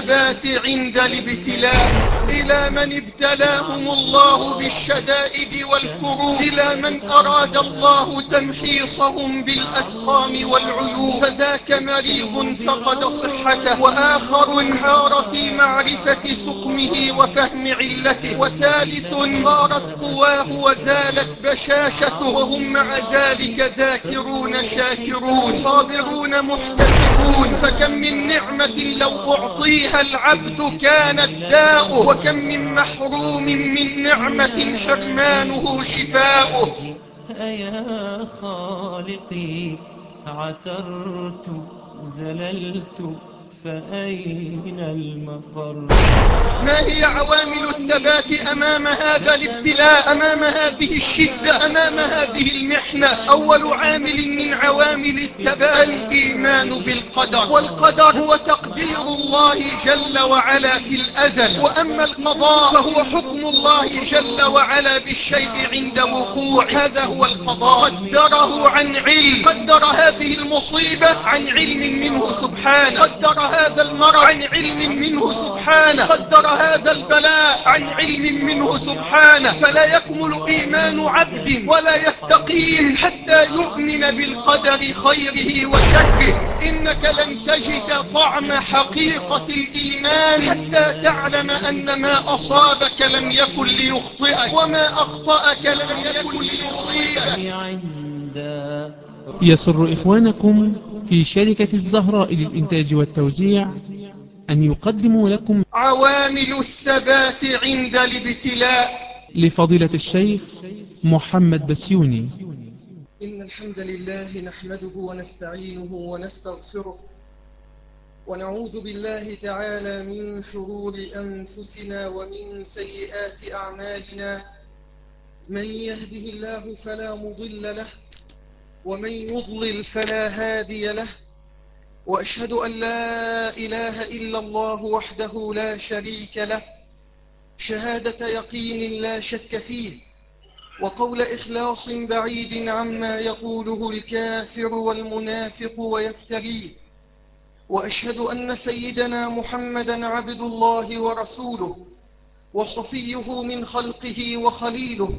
عوامل الثبات عند الابتلاء. إلى من ابتلاهم الله بالشدائد والكروب. إلى من أراد الله تمحيصهم بالأسقام والعيوب. فذاك مريض فقد صحته. وآخر انحار في معرفة سقمه وفهم علته. وثالث صارت قواه وزالت بشاشته. وهم مع ذلك ذاكرون شاكرون. صابرون محتسبون. فكم من نعمة لو أعطيها العبد كانت داؤه وكم من محروم من نعمة حرمانه شفاؤه. يا خالقي عثرت زللت فأين المفر؟ ما هي عوامل الثبات أمام هذا الابتلاء أمام هذه الشدة أمام هذه المحنة؟ أول عامل من عوامل الثبات الإيمان بالقدر. والقدر هو تقدير الله جل وعلا في الأزل. وأما القضاء فهو حكم الله جل وعلا بالشيء عند وقوع. هذا هو القضاء. قدره عن علم. قدر هذه المصيبة عن علم منه سبحانه. قدر هذا المرض عن علم منه سبحانه. قدر هذا البلاء عن علم منه سبحانه. فلا يكمل إيمان عبد ولا يستقيم حتى يؤمن بالقدر خيره وشره. إنك لن تجد طعم حقيقة الإيمان حتى تعلم أن ما أصابك لم يكن ليخطئك وما أخطأك لم يكن ليصيبك يسر إخوانكم في شركة الزهراء للإنتاج والتوزيع أن يقدموا لكم عوامل الثبات عند الابتلاء. لفضيلة الشيخ محمد بسيوني. إن الحمد لله نحمده ونستعينه ونستغفره ونعوذ بالله تعالى من شرور أنفسنا ومن سيئات أعمالنا. من يهده الله فلا مضل له ومن يضلل فلا هادي له وأشهد أن لا إله إلا الله وحده لا شريك له شهادة يقين لا شك فيه وقول إخلاص بعيد عما يقوله الكافر والمنافق ويفتريه وأشهد أن سيدنا محمدا عبد الله ورسوله وصفيه من خلقه وخليله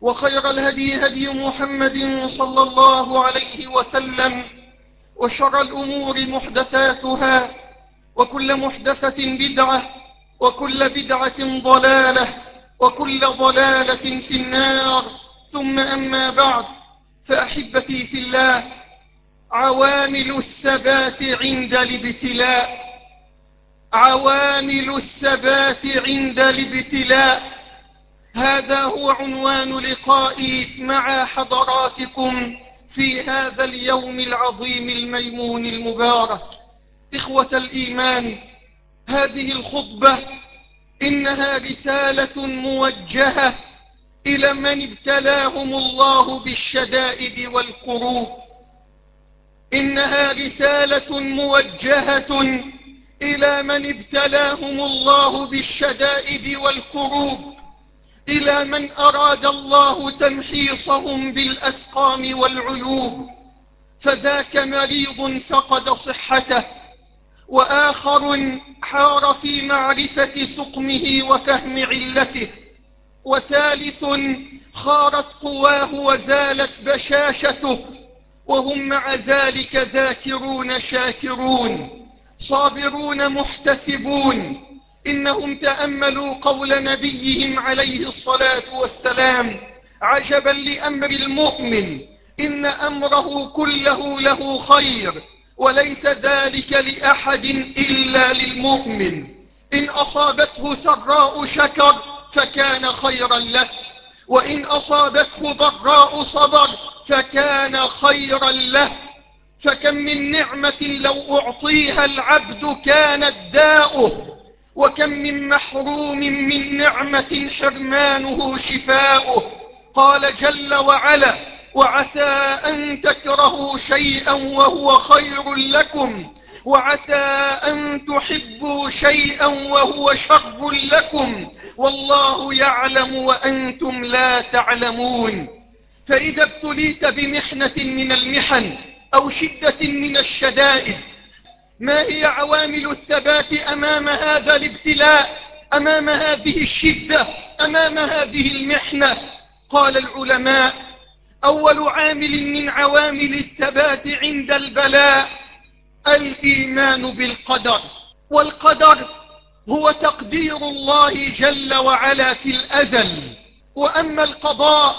وخير الهدي هدي محمد صلى الله عليه وسلم وشر الأمور محدثاتها وكل محدثة بدعة وكل بدعة ضلالة وكل ضلالة في النار. ثم أما بعد فأحبتي في الله عوامل الثبات عند الابتلاء. عوامل الثبات عند الابتلاء. هذا هو عنوان لقائي مع حضراتكم في هذا اليوم العظيم الميمون المبارك. إخوة الإيمان هذه الخطبة إنها رسالة موجهة إلى من ابتلاهم الله بالشدائد والكروب. إنها رسالة موجهة إلى من ابتلاهم الله بالشدائد والكروب. إلى من أراد الله تمحيصهم بالأسقام والعيوب فذاك مريض فقد صحته وآخر حار في معرفة سقمه وفهم علته وثالث خارت قواه وزالت بشاشته وهم مع ذلك ذاكرون شاكرون صابرون محتسبون. إنهم تأملوا قول نبيهم عليه الصلاة والسلام عجبا لأمر المؤمن إن أمره كله له خير وليس ذلك لأحد إلا للمؤمن. إن أصابته سراء شكر فكان خيرا له وإن أصابته ضراء صبر فكان خيرا له. فكم من نعمة لو أعطيها العبد كانت داؤه. وكم من محروم من نعمة حرمانه شفاؤه. قال جل وعلا وعسى أن تكرهوا شيئا وهو خير لكم. وعسى أن تحبوا شيئا وهو شر لكم. والله يعلم وأنتم لا تعلمون. فإذا ابتليت بمحنة من المحن أو شدة من الشدائد ما هي عوامل الثبات أمام هذا الابتلاء أمام هذه الشدة أمام هذه المحنة؟ قال العلماء أول عامل من عوامل الثبات عند البلاء الإيمان بالقدر. والقدر هو تقدير الله جل وعلا في الأزل. وأما القضاء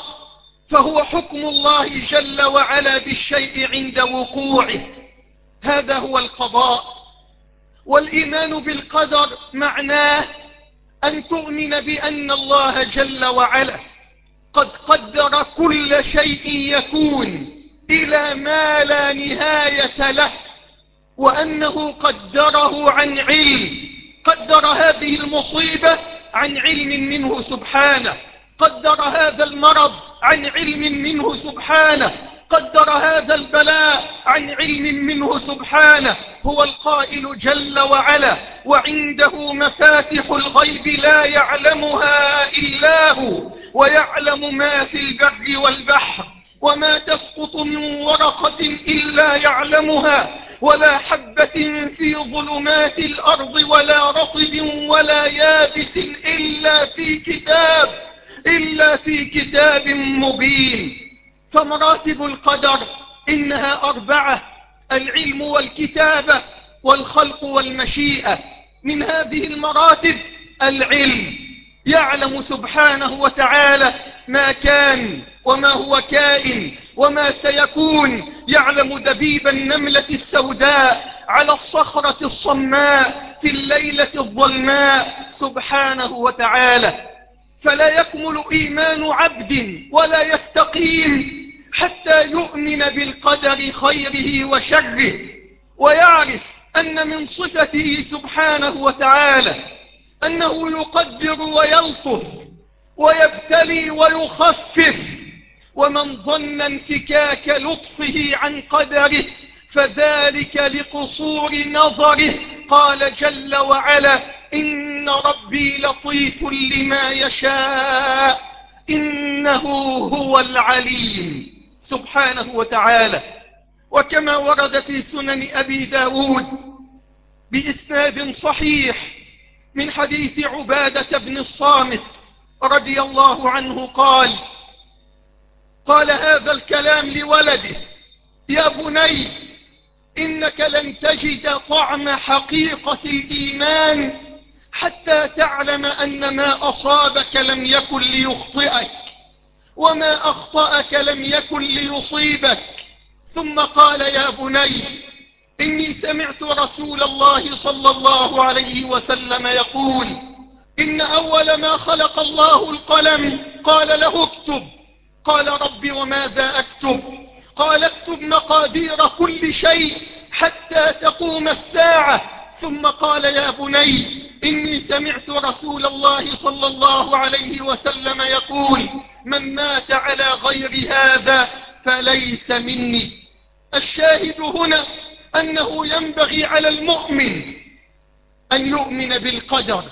فهو حكم الله جل وعلا بالشيء عند وقوعه. هذا هو القضاء. والإيمان بالقدر معناه أن تؤمن بأن الله جل وعلا قد قدر كل شيء يكون إلى ما لا نهاية له وأنه قدره عن علم قدر هذه المصيبة عن علم منه سبحانه قدر هذا المرض عن علم منه سبحانه قدر هذا البلاء عن علم منه سبحانه هو القائل جل وعلا وعنده مفاتح الغيب لا يعلمها إلا هو ويعلم ما في البر والبحر وما تسقط من ورقة إلا يعلمها ولا حبة في ظلمات الأرض ولا رطب ولا يابس إلا في كتاب إلا في كتاب مبين. فمراتب القدر إنها أربعة العلم والكتابة والخلق والمشيئة من هذه المراتب العلم يعلم سبحانه وتعالى ما كان وما هو كائن وما سيكون يعلم دبيب النملة السوداء على الصخرة الصماء في الليلة الظلماء سبحانه وتعالى فلا يكمل إيمان عبد ولا يستقيم حتى يؤمن بالقدر خيره وشره ويعرف أن من صفته سبحانه وتعالى أنه يقدر ويلطف ويبتلي ويخفف ومن ظن انفكاك لطفه عن قدره فذلك لقصور نظره. قال جل وعلا إن ربي لطيف لما يشاء إنه هو العليم. سبحانه وتعالى. وكما ورد في سنن أبي داود بإسناد صحيح من حديث عبادة بن الصامت رضي الله عنه قال قال هذا الكلام لولده يا بني إنك لن تجد طعم حقيقة الإيمان حتى تعلم أن ما أصابك لم يكن ليخطئك. وما أخطأك لم يكن ليصيبك. ثم قال يا بني إني سمعت رسول الله صلى الله عليه وسلم يقول إن أول ما خلق الله القلم. قال له اكتب. قال رب وماذا أكتب؟ قال اكتب مقادير كل شيء حتى تقوم الساعة. ثم قال يا بني إني سمعت رسول الله صلى الله عليه وسلم يقول من مات على غير هذا فليس مني. الشاهد هنا أنه ينبغي على المؤمن أن يؤمن بالقدر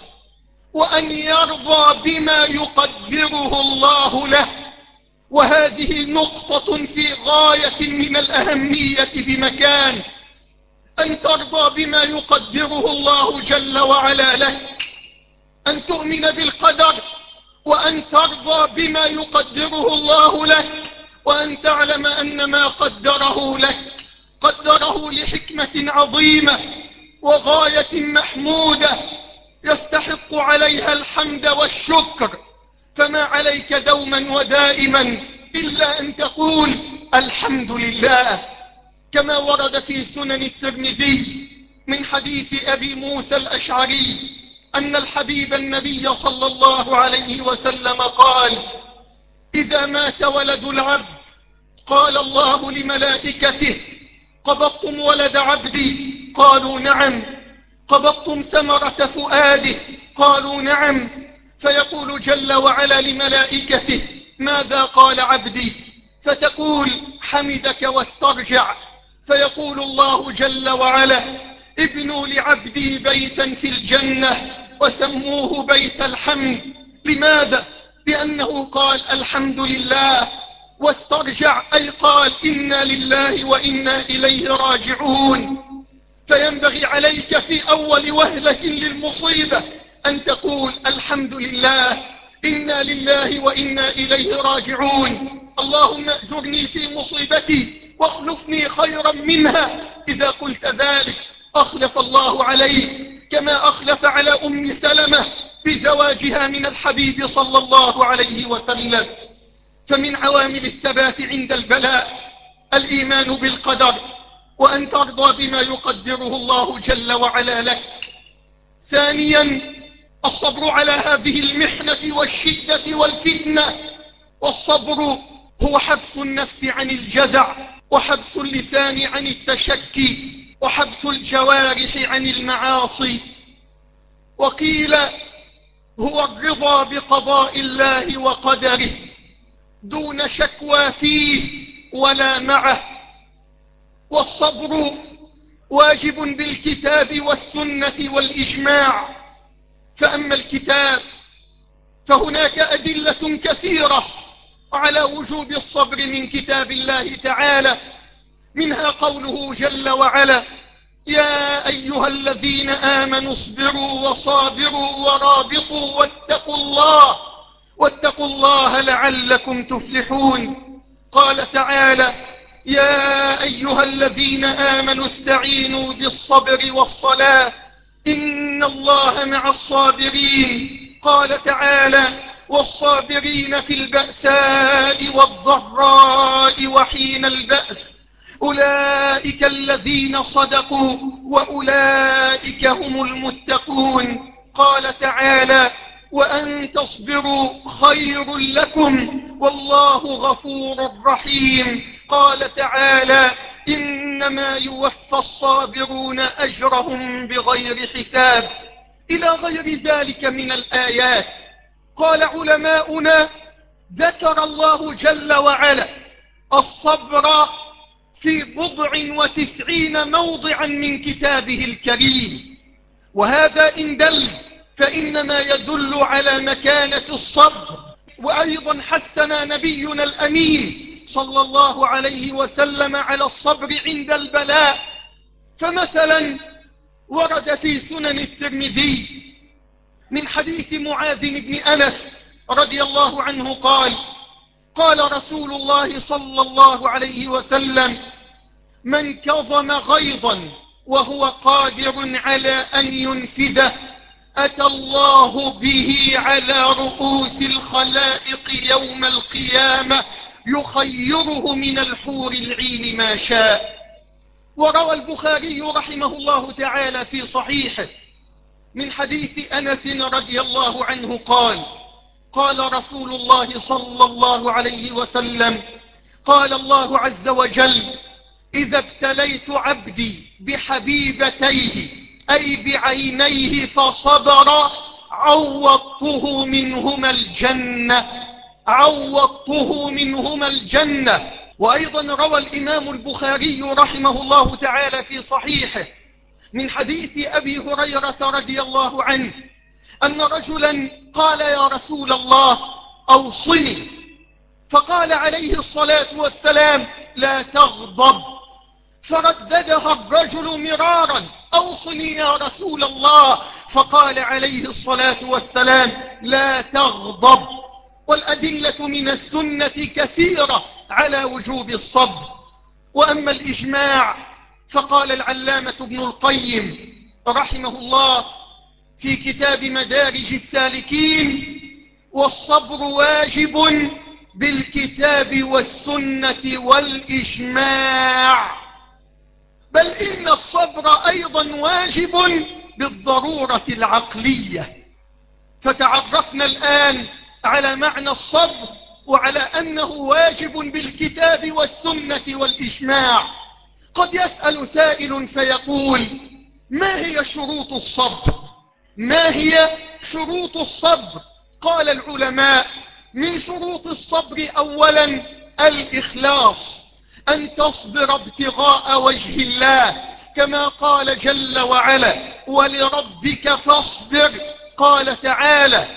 وأن يرضى بما يقدره الله له. وهذه نقطة في غاية من الأهمية بمكان أن ترضى بما يقدره الله جل وعلا لك. أن تؤمن بالقدر وأن ترضى بما يقدره الله لك وأن تعلم أن ما قدره لك قدره لحكمة عظيمة وغاية محمودة يستحق عليها الحمد والشكر. فما عليك دوما ودائما إلا أن تقول الحمد لله كما ورد في سنن الترمذي من حديث أبي موسى الأشعري أن الحبيب النبي صلى الله عليه وسلم قال إذا مات ولد العبد قال الله لملائكته قبضتم ولد عبدي؟ قالوا نعم. قبضتم ثمرة فؤاده؟ قالوا نعم. فيقول جل وعلا لملائكته ماذا قال عبدي؟ فتقول حمدك واسترجع. فيقول الله جل وعلا ابنوا لعبدي بيتا في الجنة وسموه بيت الحمد. لماذا؟ بأنه قال الحمد لله واسترجع أي قال إنا لله وإنا إليه راجعون. فينبغي عليك في أول وهلة للمصيبة أن تقول الحمد لله إنا لله وإنا إليه راجعون. اللهم أجرني في مصيبتي واخلفني خيرا منها. إذا قلت ذلك أخلف الله عليك كما أخلف على أم سلمة بزواجها من الحبيب صلى الله عليه وسلم. فمن عوامل الثبات عند البلاء الإيمان بالقدر وأن ترضى بما يقدره الله جل وعلا لك. ثانيا الصبر على هذه المحنة والشدة والفتنة. والصبر هو حبس النفس عن الجزع وحبس اللسان عن التشكي. وحبس الجوارح عن المعاصي وقيل هو الرضا بقضاء الله وقدره دون شكوى فيه ولا معه والصبر واجب بالكتاب والسنة والإجماع فأما الكتاب فهناك أدلة كثيرة على وجوب الصبر من كتاب الله تعالى منها قوله جل وعلا يا أيها الذين آمنوا اصبروا وصابروا ورابطوا واتقوا الله واتقوا الله لعلكم تفلحون. قال تعالى يا أيها الذين آمنوا استعينوا بالصبر والصلاة إن الله مع الصابرين. قال تعالى والصابرين في البأساء والضراء وحين البأس. أولئك الذين صدقوا وأولئك هم المتقون. قال تعالى وأن تصبروا خير لكم والله غفور رحيم. قال تعالى إنما يوفى الصابرون أجرهم بغير حساب. إلى غير ذلك من الآيات. قال علماؤنا ذكر الله جل وعلا الصبر في بضع وتسعين موضعا من كتابه الكريم. وهذا إن دل فإنما يدل على مكانة الصبر. وأيضا حسنا نبينا الأمين صلى الله عليه وسلم على الصبر عند البلاء. فمثلا ورد في سنن الترمذي من حديث معاذ بن أنس رضي الله عنه قال قال رسول الله صلى الله عليه وسلم من كظم غيظا وهو قادر على أن ينفذه أتى الله به على رؤوس الخلائق يوم القيامة يخيره من الحور العين ما شاء. وروى البخاري رحمه الله تعالى في صحيحه من حديث أنس رضي الله عنه قال قال رسول الله صلى الله عليه وسلم قال الله عز وجل إذا ابتليت عبدي بحبيبتيه أي بعينيه فصبر عوضته منهما الجنة عوضته منهما الجنة. وأيضا روى الإمام البخاري رحمه الله تعالى في صحيحه من حديث أبي هريرة رضي الله عنه أن رجلا قال يا رسول الله أوصني. فقال عليه الصلاة والسلام لا تغضب. فرددها الرجل مرارا أوصني يا رسول الله. فقال عليه الصلاة والسلام لا تغضب. والأدلة من السنة كثيرة على وجوب الصبر. وأما الإجماع فقال العلامة ابن القيم رحمه الله في كتاب مدارج السالكين والصبر واجب بالكتاب والسنة والإجماع. بل إن الصبر أيضا واجب بالضرورة العقلية. فتعرفنا الآن على معنى الصبر وعلى أنه واجب بالكتاب والسنة والإجماع. قد يسأل سائل فيقول ما هي شروط الصبر؟ ما هي شروط الصبر؟ قال العلماء من شروط الصبر أولا الإخلاص أن تصبر ابتغاء وجه الله كما قال جل وعلا ولربك فاصبر. قال تعالى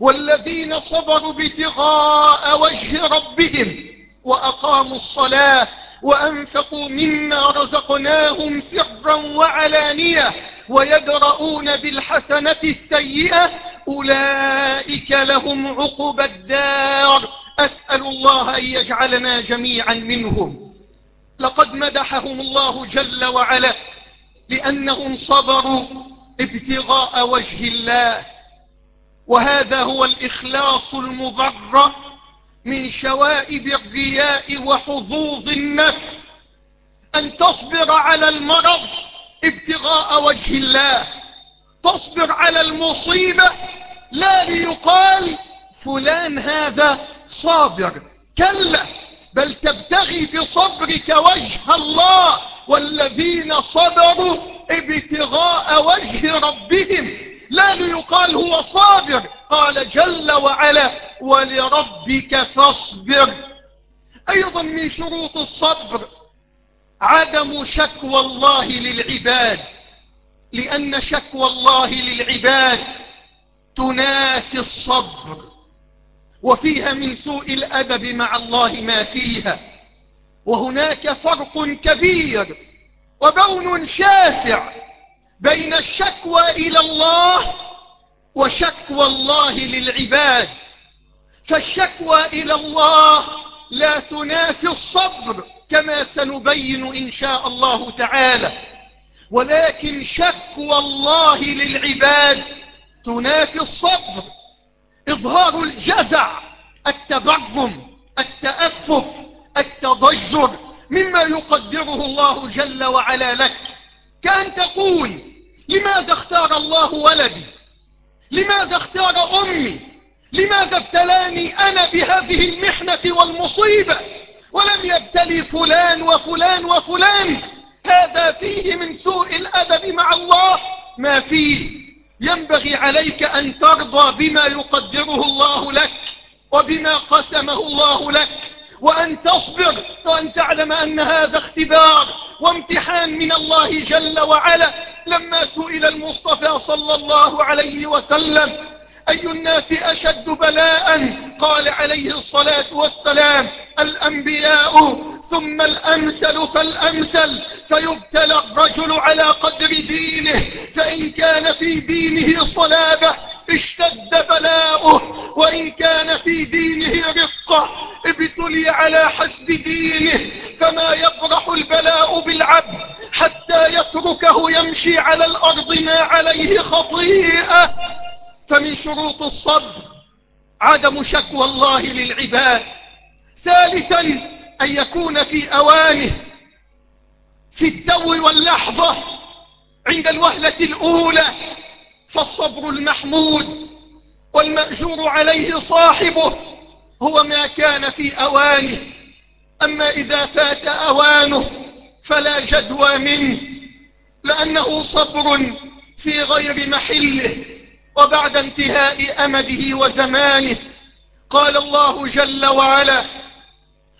والذين صبروا ابتغاء وجه ربهم وأقاموا الصلاة وأنفقوا مما رزقناهم سرا وعلانية. ويدرؤون بالحسنة السيئة أولئك لهم عقب الدار. أسأل الله أن يجعلنا جميعا منهم. لقد مدحهم الله جل وعلا لأنهم صبروا ابتغاء وجه الله. وهذا هو الإخلاص المبرأ من شوائب الرياء وحظوظ النفس. أن تصبر على المرض ابتغاء وجه الله. تصبر على المصيبة لا ليقال فلان هذا صابر. كلا بل تبتغي بصبرك وجه الله. والذين صبروا ابتغاء وجه ربهم. لا ليقال هو صابر. قال جل وعلا ولربك فاصبر. أيضا من شروط الصبر عدم شكوى الله للعباد. لأن شكوى الله للعباد تنافي الصبر وفيها من سوء الأدب مع الله ما فيها. وهناك فرق كبير وبون شاسع بين الشكوى إلى الله وشكوى الله للعباد. فالشكوى إلى الله لا تنافي الصبر. كما سنبين إن شاء الله تعالى. ولكن شكوى الله للعباد تنافي الصبر إظهار الجزع التبرم التأفف التضجر مما يقدره الله جل وعلا لك. كأن تقول لماذا اختار الله ولدي؟ لماذا اختار أمي؟ لماذا ابتلاني أنا بهذه المحنة والمصيبة؟ ولم يبتلي فلان وفلان وفلان. هذا فيه من سوء الأدب مع الله. ما فيه. ينبغي عليك أن ترضى بما يقدره الله لك وبما قسمه الله لك. وأن تصبر وأن تعلم أن هذا اختبار وامتحان من الله جل وعلا. لما سئل المصطفى صلى الله عليه وسلم أي الناس أشد بلاء؟ قال عليه الصلاة والسلام الأنبياء ثم الأمثل فالأمثل. فيبتلى الرجل على قدر دينه فإن كان في دينه صلابة اشتد بلاؤه وإن كان في دينه رقة ابتلي على حسب دينه. فما يبرح البلاء بالعبد حتى يتركه يمشي على الأرض ما عليه خطيئة. فمن شروط الصبر عدم شكوى الله للعباد. ثالثا أن يكون في أوانه في التو واللحظة عند الوهلة الأولى فالصبر المحمود والمأجور عليه صاحبه هو ما كان في أوانه. أما إذا فات أوانه فلا جدوى منه لأنه صبر في غير محله. وبعد انتهاء أمده وزمانه قال الله جل وعلا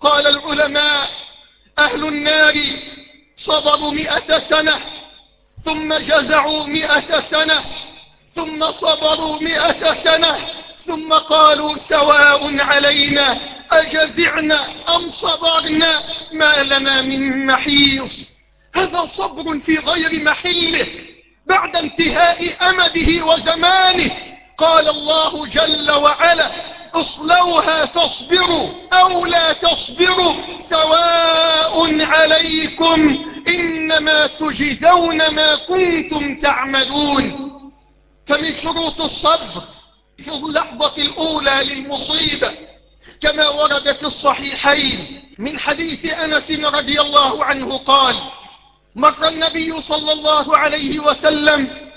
قال العلماء أهل النار صبروا مئة سنة ثم جزعوا مئة سنة ثم صبروا مئة سنة ثم قالوا سواء علينا أجزعنا أم صبرنا؟ ما لنا من محيص. هذا صبر في غير محله. بعد انتهاء أمده وزمانه قال الله جل وعلا اصلوها فاصبروا أو لا تصبروا سواء عليكم إنما تجزون ما كنتم تعملون فمن شروط الصبر في اللحظة الأولى للمصيبة كما ورد في الصحيحين من حديث أنس رضي الله عنه قال مر النبي صلى الله عليه وسلم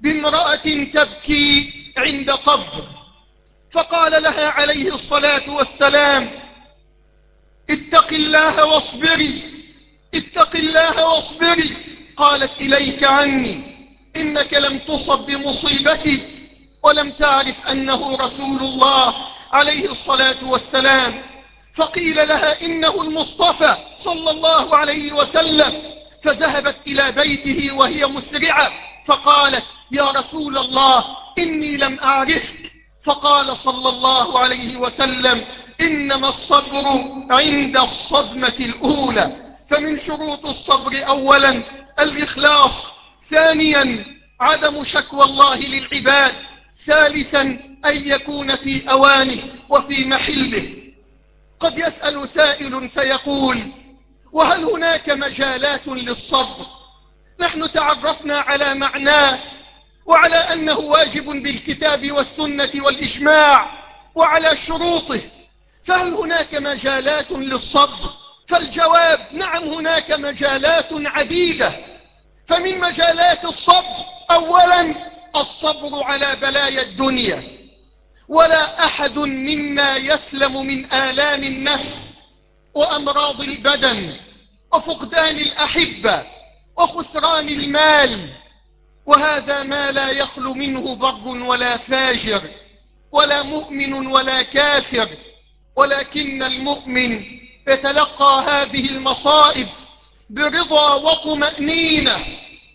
بامرأة تبكي عند قبر فقال لها عليه الصلاة والسلام اتق الله واصبري اتق الله واصبري. قالت إليك عني إنك لم تصب بمصيبتي ولم تعرف أنه رسول الله عليه الصلاة والسلام. فقيل لها إنه المصطفى صلى الله عليه وسلم. فذهبت إلى بيته وهي مسرعة فقالت يا رسول الله إني لم أعرفك. فقال صلى الله عليه وسلم إنما الصبر عند الصدمة الأولى. فمن شروط الصبر أولا الإخلاص ثانيا عدم شكوى الله للعباد ثالثا أن يكون في أوانه وفي محله. قد يسأل سائل فيقول وهل هناك مجالات للصبر؟ نحن تعرفنا على معناه وعلى أنه واجب بالكتاب والسنة والإجماع وعلى شروطه. فهل هناك مجالات للصبر؟ فالجواب نعم هناك مجالات عديدة. فمن مجالات الصبر أولا الصبر على بلايا الدنيا. ولا أحد منا يسلم من آلام النفس وأمراض البدن وفقدان الأحبة وخسران المال وهذا ما لا يخلو منه بر ولا فاجر ولا مؤمن ولا كافر ولكن المؤمن يتلقى هذه المصائب برضا وطمأنينة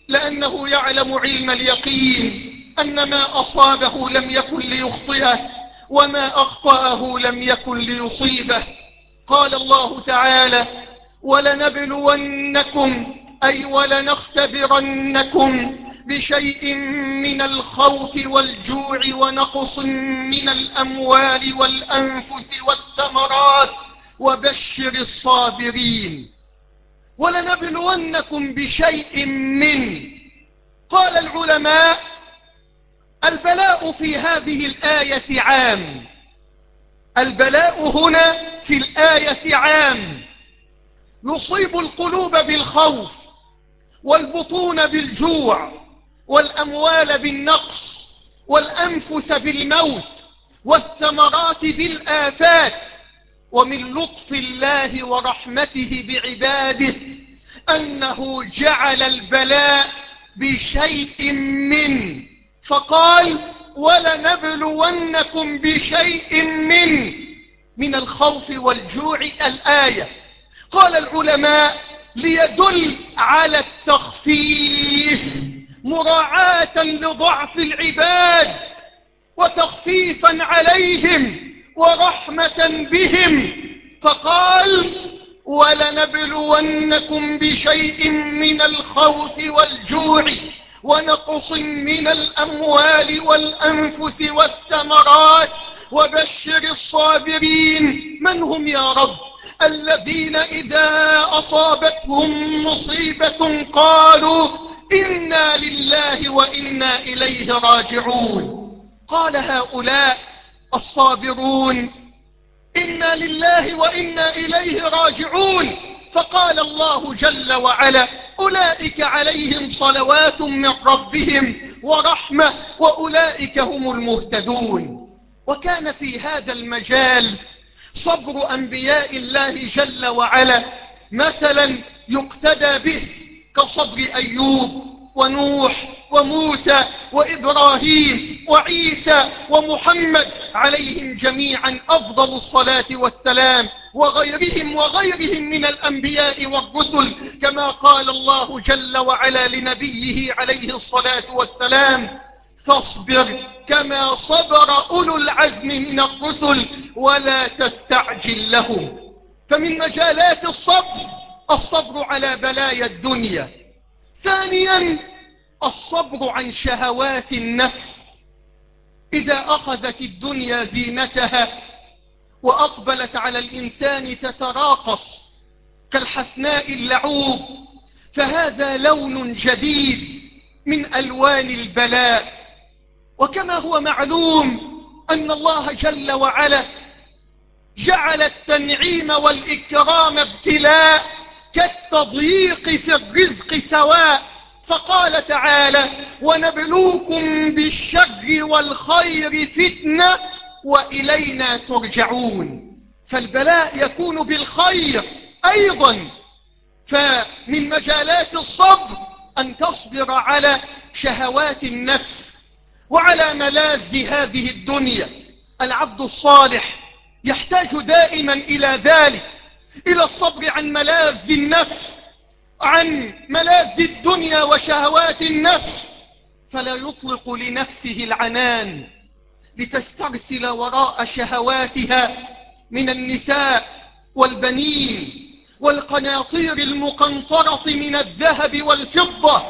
لأنه يعلم علم اليقين أن ما أصابه لم يكن ليخطئه وما أخطأه لم يكن ليصيبه. قال الله تعالى ولنبلونكم أي ولنختبرنكم بشيء من الخوف والجوع ونقص من الأموال والأنفس والثمرات وبشر الصابرين. ولنبلونكم بشيء من. قال العلماء البلاء في هذه الآية عام. البلاء هنا في الآية عام. يصيب القلوب بالخوف والبطون بالجوع والأموال بالنقص والأنفس بالموت والثمرات بالآفات ومن لطف الله ورحمته بعباده أنه جعل البلاء بشيء من فقال ولنبلونكم بشيء من من الخوف والجوع الآية. قال العلماء ليدل على التخفيف. مراعاة لضعف العباد وتخفيفا عليهم ورحمة بهم فقال ولنبلونكم بشيء من الخوف والجوع ونقص من الأموال والأنفس والثمرات وبشر الصابرين من هم يا رب؟ الذين إذا أصابتهم مصيبة قالوا إنا لله وإنا إليه راجعون. قال هؤلاء الصابرون إنا لله وإنا إليه راجعون. فقال الله جل وعلا أولئك عليهم صلوات من ربهم ورحمة وأولئك هم المهتدون. وكان في هذا المجال صبر أنبياء الله جل وعلا مثلا يقتدى به. كصبر أيوب ونوح وموسى وإبراهيم وعيسى ومحمد عليهم جميعا أفضل الصلاة والسلام وغيرهم وغيرهم من الأنبياء والرسل كما قال الله جل وعلا لنبيه عليه الصلاة والسلام فاصبر كما صبر أولو العزم من الرسل ولا تستعجل لهم فمن مجالات الصبر الصبر على بلايا الدنيا. ثانيا الصبر عن شهوات النفس. إذا أخذت الدنيا زينتها وأقبلت على الإنسان تتراقص كالحسناء اللعوب فهذا لون جديد من ألوان البلاء. وكما هو معلوم أن الله جل وعلا جعل التنعيم والإكرام ابتلاء كالتضييق في الرزق سواء. فقال تعالى ونبلوكم بالشر والخير فتنة وإلينا ترجعون. فالبلاء يكون بالخير أيضا. فمن مجالات الصبر أن تصبر على شهوات النفس وعلى ملاذ هذه الدنيا. العبد الصالح يحتاج دائما إلى ذلك. إلى الصبر عن ملاذ النفس عن ملاذ الدنيا وشهوات النفس. فلا يطلق لنفسه العنان لتسترسل وراء شهواتها من النساء والبنين والقناطير المقنطرة من الذهب والفضة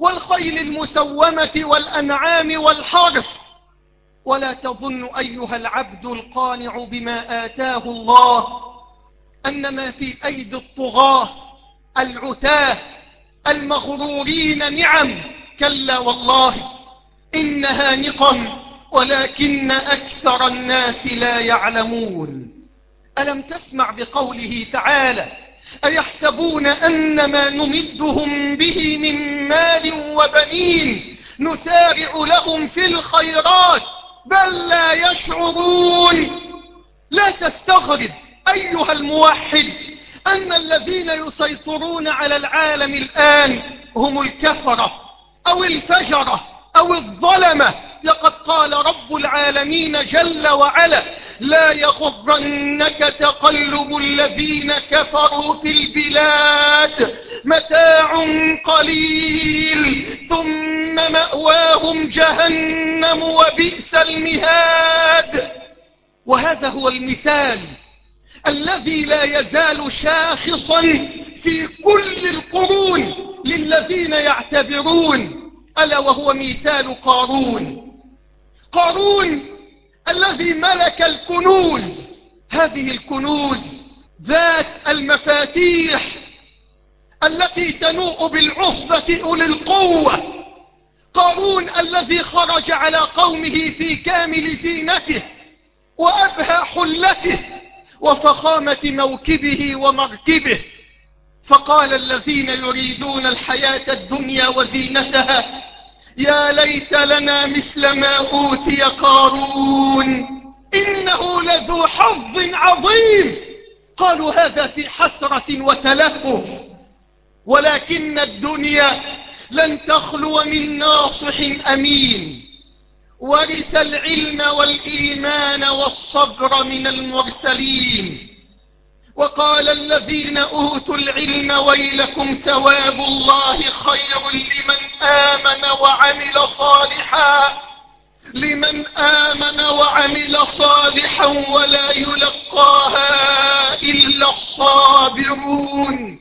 والخيل المسومة والأنعام والحرف ولا تظن أيها العبد القانع بما آتاه الله أن ما في أيدي الطغاة العتاة المغرورين نعم كلا والله إنها نقم ولكن أكثر الناس لا يعلمون. ألم تسمع بقوله تعالى أيحسبون أن ما نمدهم به من مال وبنين نسارع لهم في الخيرات بل لا يشعرون. لا تستغرب أيها الموحد أن الذين يسيطرون على العالم الآن هم الكفرة أو الفجرة أو الظلمة. لقد قال رب العالمين جل وعلا لا يغرنك تقلب الذين كفروا في البلاد متاع قليل ثم مأواهم جهنم وبئس المهاد. وهذا هو المثال الذي لا يزال شاخصا في كل القرون للذين يعتبرون ألا وهو مثال قارون. قارون الذي ملك الكنوز. هذه الكنوز ذات المفاتيح التي تنوء بالعصبة أولي القوة. قارون الذي خرج على قومه في كامل زينته وأبهى حلته. وفخامة موكبه ومركبه. فقال الذين يريدون الحياة الدنيا وزينتها يا ليت لنا مثل ما أوتي قارون. إنه لذو حظ عظيم. قالوا هذا في حسرة وتلهف. ولكن الدنيا لن تخلو من ناصح أمين. ورث العلم والإيمان والصبر من المرسلين. وقال الذين أوتوا العلم ويلكم ثواب الله خير لمن آمن وعمل صالحا. لمن آمن وعمل صالحا ولا يلقاها إلا الصابرون.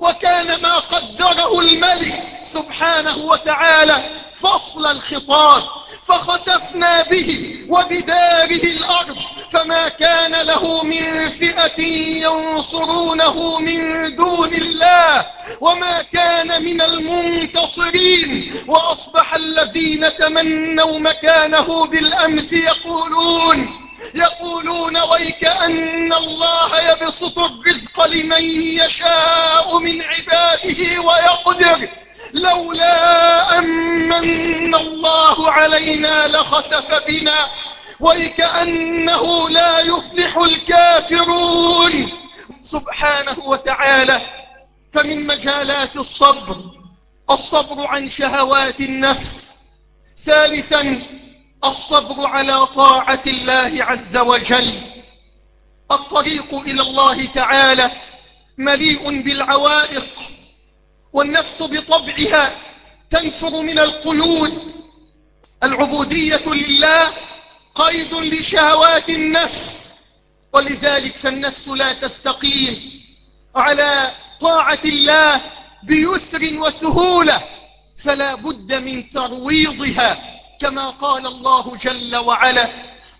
وكان ما قدره الملك سبحانه وتعالى فصل الخطاب فخسفنا به وبداره الأرض فما كان له من فئة ينصرونه من دون الله وما كان من المنتصرين وأصبح الذين تمنوا مكانه بالأمس يقولون يقولون ويك أن الله يبسط الرزق لمن يشاء من عباده ويقدر لولا أمن الله علينا لخسف بنا ويكأنه لا يفلح الكافرون. سبحانه وتعالى فمن مجالات الصبر الصبر عن شهوات النفس. ثالثا الصبر على طاعة الله عز وجل. الطريق إلى الله تعالى مليء بالعوائق والنفس بطبعها تنفر من القيود. العبودية لله قيد لشهوات النفس ولذلك فالنفس لا تستقيم على طاعة الله بيسر وسهولة فلا بد من ترويضها كما قال الله جل وعلا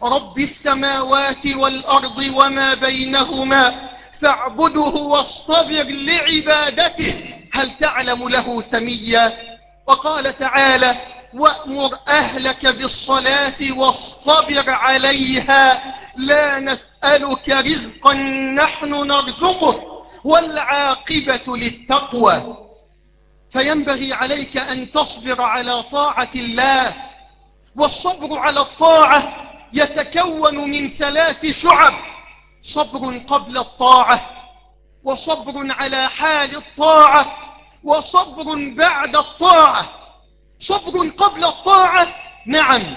رب السماوات والأرض وما بينهما فاعبده واصطبر لعبادته هل تعلم له سميا وقال تعالى وأمر أهلك بالصلاة واصطبر عليها لا نسألك رزقا نحن نرزقك والعاقبة للتقوى. فينبغي عليك أن تصبر على طاعة الله والصبر على الطاعة يتكون من ثلاث شعب صبر قبل الطاعة وصبر على حال الطاعة وصبر بعد الطاعة. صبر قبل الطاعة؟ نعم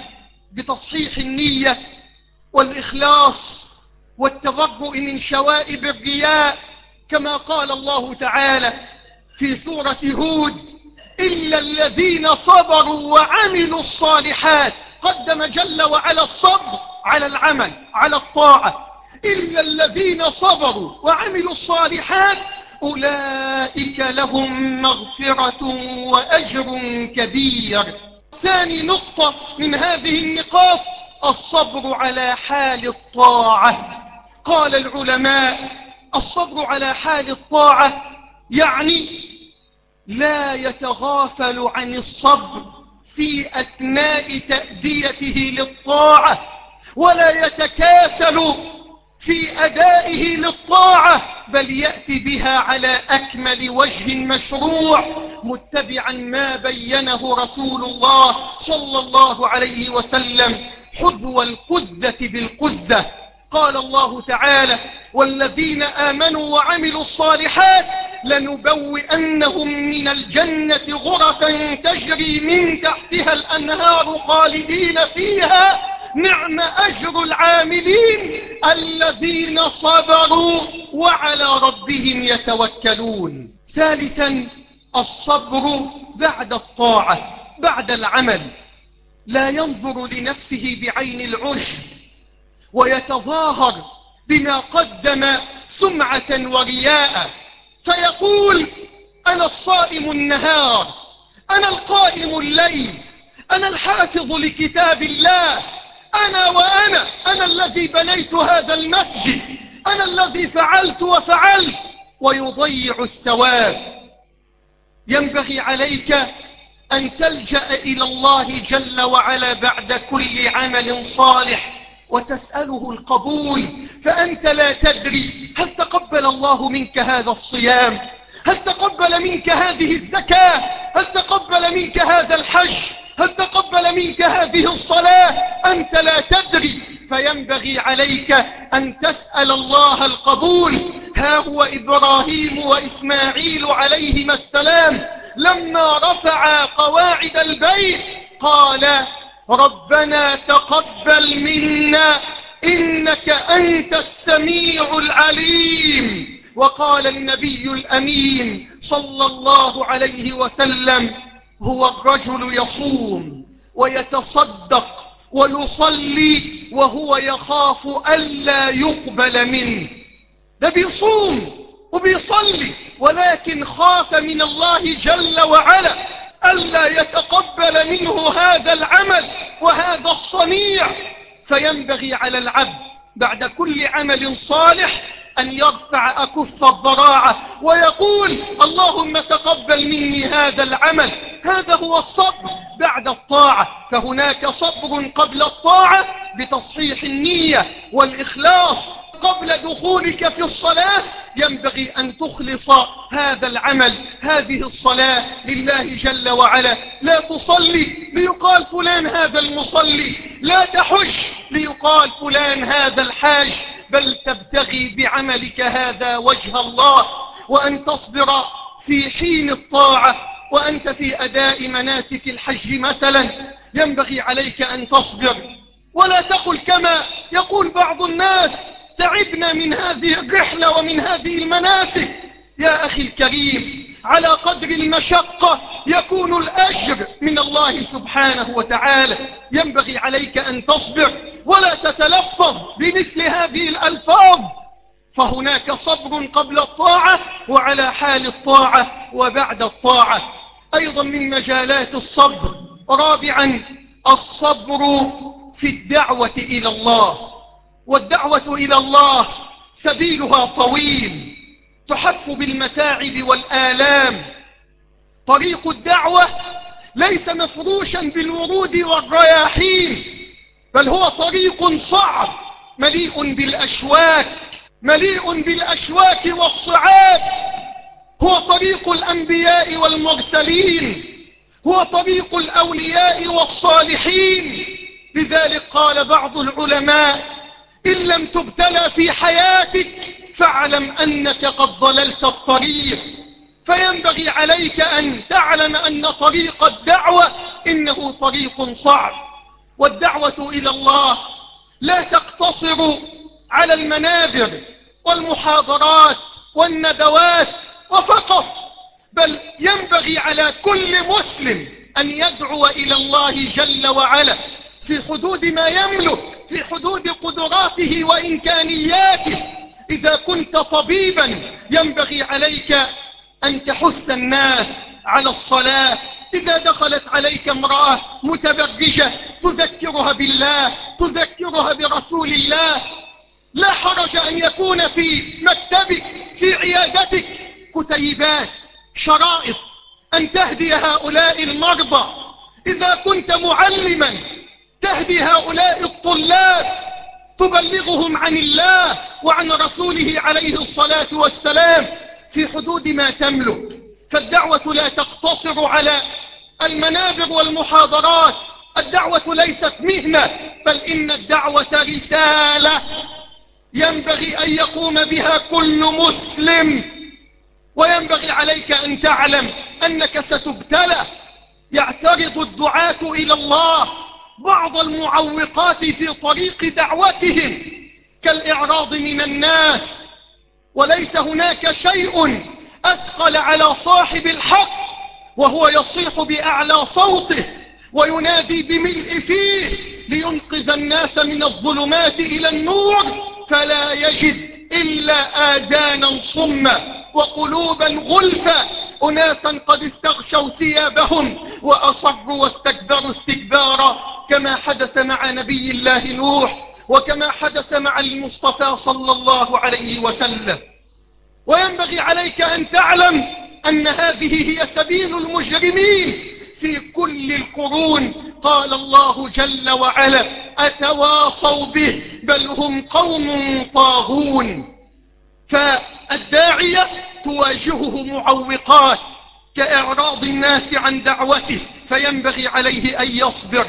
بتصحيح النية والإخلاص والتبرؤ من شوائب الرياء كما قال الله تعالى في سورة هود إلا الذين صبروا وعملوا الصالحات قدم جل وعلا الصبر على العمل على الطاعة. إلا الذين صبروا وعملوا الصالحات أولئك لهم مغفرة وأجر كبير. ثاني نقطة من هذه النقاط الصبر على حال الطاعة. قال العلماء الصبر على حال الطاعة يعني لا يتغافل عن الصبر في أثناء تأديته للطاعة ولا يتكاسل في أدائه للطاعة بل يأتي بها على أكمل وجه مشروع متبعا ما بينه رسول الله صلى الله عليه وسلم حذو القذة بالقذة قال الله تعالى والذين آمنوا وعملوا الصالحات لنبوئنهم من الجنة غرفا تجري من تحتها الأنهار خالدين فيها نعم أجر العاملين الذين صبروا وعلى ربهم يتوكلون. ثالثا الصبر بعد الطاعة بعد العمل. لا ينظر لنفسه بعين العشب ويتظاهر بما قدم سمعة ورياء فيقول أنا الصائم النهار أنا القائم الليل أنا الحافظ لكتاب الله. أنا وأنا أنا الذي بنيت هذا المسجد أنا الذي فعلت وفعلت. ويضيع الثواب. ينبغي عليك أن تلجأ إلى الله جل وعلا بعد كل عمل صالح وتسأله القبول. فأنت لا تدري هل تقبل الله منك هذا الصيام هل تقبل منك هذه الزكاة هل تقبل منك هذا الحج. هل تقبل منك هذه الصلاة؟ أنت لا تدري. فينبغي عليك أن تسأل الله القبول. ها هو إبراهيم وإسماعيل عليهما السلام. لما رفع قواعد البيت قال ربنا تقبل منا إنك أنت السميع العليم. وقال النبي الأمين صلى الله عليه وسلم هو الرجل يصوم ويتصدق ويصلي وهو يخاف ألا يقبل منه. ده بيصوم وبيصلي ولكن خاف من الله جل وعلا ألا يتقبل منه هذا العمل وهذا الصنيع. فينبغي على العبد بعد كل عمل صالح أن يرفع أكف الضراعة ويقول اللهم تقبل مني هذا العمل. هذا هو الصبر بعد الطاعة. فهناك صبر قبل الطاعة بتصحيح النية والإخلاص قبل دخولك في الصلاة. ينبغي أن تخلص هذا العمل. هذه الصلاة لله جل وعلا. لا تصلي ليقال فلان هذا المصلي. لا تحج ليقال فلان هذا الحاج. بل تبتغي بعملك هذا وجه الله وأن تصبر في حين الطاعة وأنت في أداء مناسك الحج مثلا. ينبغي عليك أن تصبر. ولا تقل كما يقول بعض الناس تعبنا من هذه الرحلة ومن هذه المناسك. يا أخي الكريم على قدر المشقة يكون الأجر من الله سبحانه وتعالى. ينبغي عليك أن تصبر. ولا تتلفظ بمثل هذه الألفاظ. فهناك صبر قبل الطاعة وعلى حال الطاعة وبعد الطاعة. أيضا من مجالات الصبر رابعا الصبر في الدعوة إلى الله. والدعوة إلى الله سبيلها طويل تحف بالمتاعب والآلام. طريق الدعوة ليس مفروشا بالورود والرياحين. بل هو طريق صعب مليء بالأشواك مليء بالأشواك والصعاب. هو طريق الأنبياء والمرسلين هو طريق الأولياء والصالحين. لذلك قال بعض العلماء إن لم تبتلى في حياتك فاعلم أنك قد ضللت الطريق. فينبغي عليك أن تعلم أن طريق الدعوة إنه طريق صعب. والدعوة إلى الله. لا تقتصر على المنابر والمحاضرات والندوات وفقط بل ينبغي على كل مسلم أن يدعو إلى الله جل وعلا في حدود ما يملك في حدود قدراته وإمكانياته. إذا كنت طبيبا ينبغي عليك أن تحث الناس على الصلاة إذا دخلت عليك امرأة متبرجة تذكرها بالله تذكرها برسول الله. لا حرج أن يكون في مكتبك في عيادتك كتيبات شرائط أن تهدي هؤلاء المرضى. إذا كنت معلما تهدي هؤلاء الطلاب. تبلغهم عن الله وعن رسوله عليه الصلاة والسلام في حدود ما تملك. فالدعوة لا تقتصر على المنابر والمحاضرات الدعوة ليست مهنة بل إن الدعوة رسالة. ينبغي أن يقوم بها كل مسلم. وينبغي عليك أن تعلم أنك ستبتلى. يعترض الدعاة إلى الله بعض المعوقات في طريق دعوتهم كالإعراض من الناس. وليس هناك شيء أثقل على صاحب الحق وهو يصيح بأعلى صوته وينادي بملء فيه لينقذ الناس من الظلمات إلى النور فلا يجد إلا آذانا صما وقلوبا غلفا. أناسا قد استغشوا ثيابهم وأصروا واستكبروا استكبارا. كما حدث مع نبي الله نوح وكما حدث مع المصطفى صلى الله عليه وسلم. وينبغي عليك أن تعلم أن هذه هي سبيل المجرمين في كل القرون. قال الله جل وعلا أتواصوا به بل هم قوم طاغون. فالداعية تواجهه معوقات كإعراض الناس عن دعوته فينبغي عليه أن يصبر.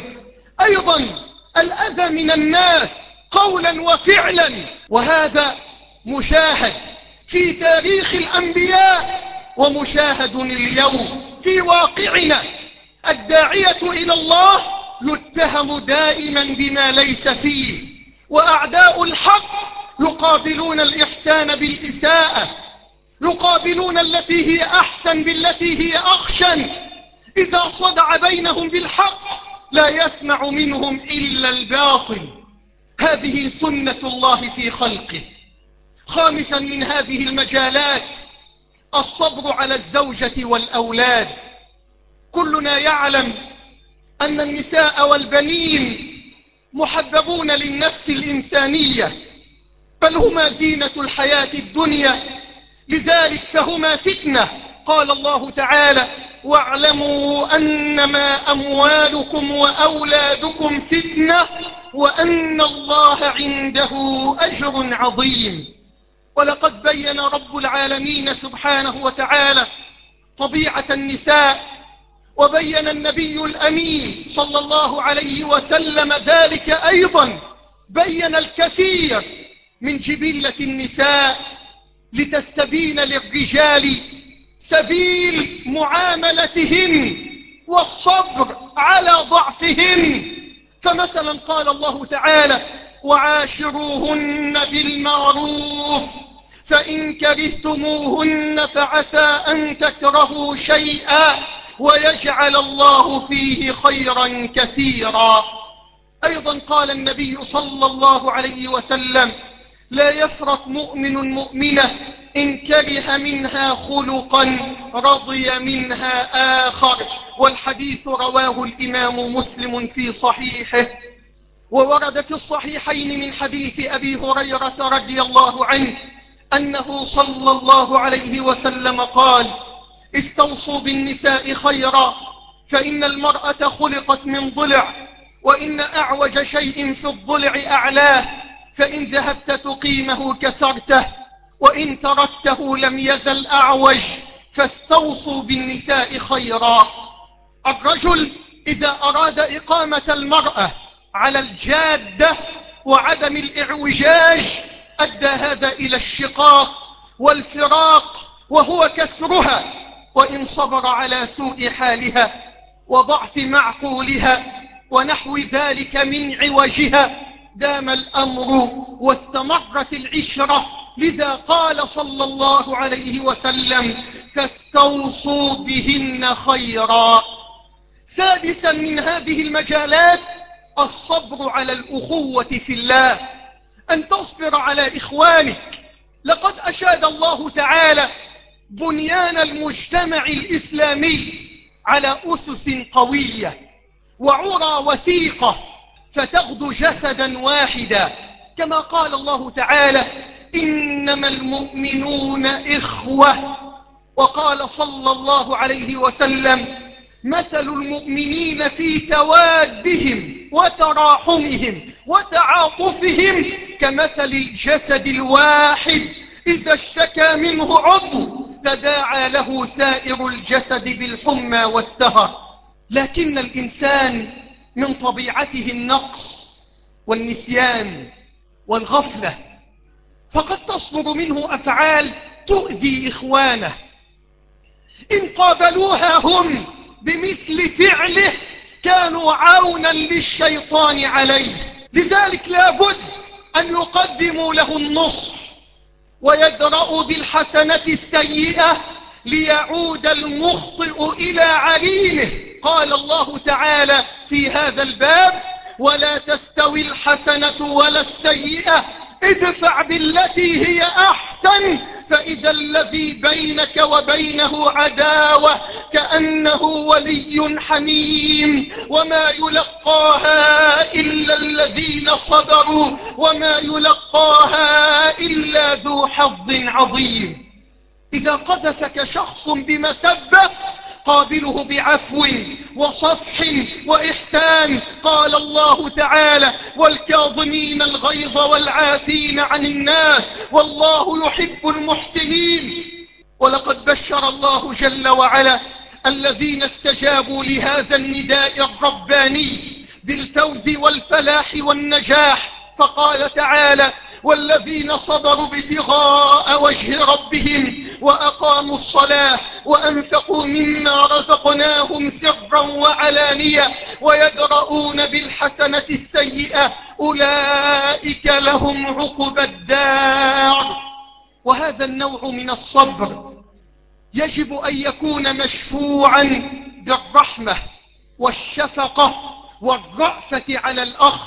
أيضا الأذى من الناس قولا وفعلا وهذا مشاهد في تاريخ الأنبياء ومشاهد اليوم في واقعنا الداعية إلى الله يتهم دائما بما ليس فيه وأعداء الحق يقابلون الإحسان بالإساءة يقابلون التي هي أحسن بالتي هي أخشن. إذا صدع بينهم بالحق لا يسمع منهم إلا الباطل. هذه سنة الله في خلقه. خامسا من هذه المجالات الصبر على الزوجة والأولاد. كلنا يعلم أن النساء والبنين محببون للنفس الإنسانية بل هما زينة الحياة الدنيا لذلك فهما فتنة. قال الله تعالى واعلموا أنما أموالكم وأولادكم فتنة وأن الله عنده أجر عظيم. ولقد بين رب العالمين سبحانه وتعالى طبيعة النساء وبين النبي الأمين صلى الله عليه وسلم ذلك أيضا بين الكثير من جبلة النساء لتستبين للرجال سبيل معاملتهن والصبر على ضعفهن. فمثلا قال الله تعالى وعاشروهن بالمعروف فإن كرهتموهن فعسى أن تكرهوا شيئا ويجعل الله فيه خيرا كثيرا. أيضا قال النبي صلى الله عليه وسلم لا يفرق مؤمن مؤمنة إن كره منها خلقا رضي منها آخر. والحديث رواه الإمام مسلم في صحيحه. وورد في الصحيحين من حديث أبي هريرة رضي الله عنه أنه صلى الله عليه وسلم قال استوصوا بالنساء خيرا فإن المرأة خلقت من ضلع وإن أعوج شيء في الضلع أعلاه فإن ذهبت تقيمه كسرته وإن تركته لم يزل أعوج فاستوصوا بالنساء خيرا. الرجل إذا أراد إقامة المرأة على الجادة وعدم الإعوجاج أدى هذا إلى الشقاق والفراق وهو كسرها وإن صبر على سوء حالها وضعف معقولها ونحو ذلك من عوجها دام الأمر واستمرت العشرة لذا قال صلى الله عليه وسلم فاستوصوا بهن خيرا. سادسا من هذه المجالات الصبر على الأخوة في الله أن تصبر على إخوانك. لقد أشاد الله تعالى بنيان المجتمع الإسلامي على أسس قوية وعرى وثيقة فتغدو جسدا واحدا. كما قال الله تعالى إنما المؤمنون إخوة. وقال صلى الله عليه وسلم مثل المؤمنين في توادهم وتراحمهم. وتعاطفهم كمثل الجسد الواحد. إذا اشتكى منه عضو تداعى له سائر الجسد بالحمى والسهر لكن الإنسان من طبيعته النقص والنسيان والغفلة. فقد تصدر منه أفعال تؤذي إخوانه. إن قابلوها هم بمثل فعله كانوا عونا للشيطان عليه. لذلك لابد أن يقدموا له النصح ويدرأوا بالحسنة السيئة ليعود المخطئ إلى عليمه. قال الله تعالى في هذا الباب ولا تستوي الحسنة ولا السيئة ادفع بالتي هي أحسن فإذا الذي بينك وبينه عداوة كأنه ولي حميم. وما يلقاها إلا الذين صبروا وما يلقاها إلا ذو حظ عظيم. إذا قذفك شخص بمسبة قابله بعفو وصفح وإحسان. قال الله تعالى والكاظمين الغيظ والعافين عن الناس والله يحب المحسنين. ولقد بشر الله جل وعلا الذين استجابوا لهذا النداء الرباني بالفوز والفلاح والنجاح. فقال تعالى والذين صبروا ابتغاء وجه ربهم وأقاموا الصلاة وأنفقوا مما رزقناهم سرا وعلانية ويدرؤون بالحسنة السيئة. أولئك لهم عقب الدار. وهذا النوع من الصبر يجب أن يكون مشفوعا بالرحمة والشفقة والرأفة على الأخ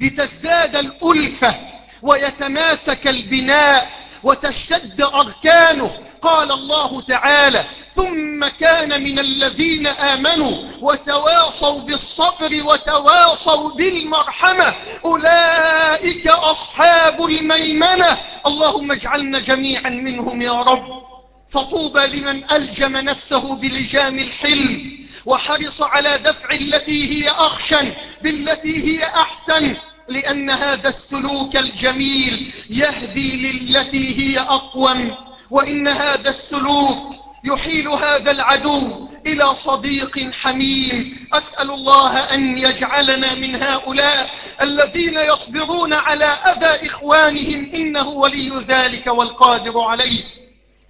لتزداد الألفة ويتماسك البناء وتشتد أركانه. قال الله تعالى ثم كان من الذين آمنوا وتواصوا بالصبر وتواصوا بالمرحمة. أولئك أصحاب الميمنة. اللهم اجعلنا جميعا منهم يا رب. فطوبى لمن ألجم نفسه بلجام الحلم وحرص على دفع التي هي أخشن بالتي هي أحسن. لأن هذا السلوك الجميل يهدي للتي هي أقوم وإن هذا السلوك يحيل هذا العدو إلى صديق حميم. أسأل الله أن يجعلنا من هؤلاء الذين يصبرون على أذى إخوانهم إنه ولي ذلك والقادر عليه.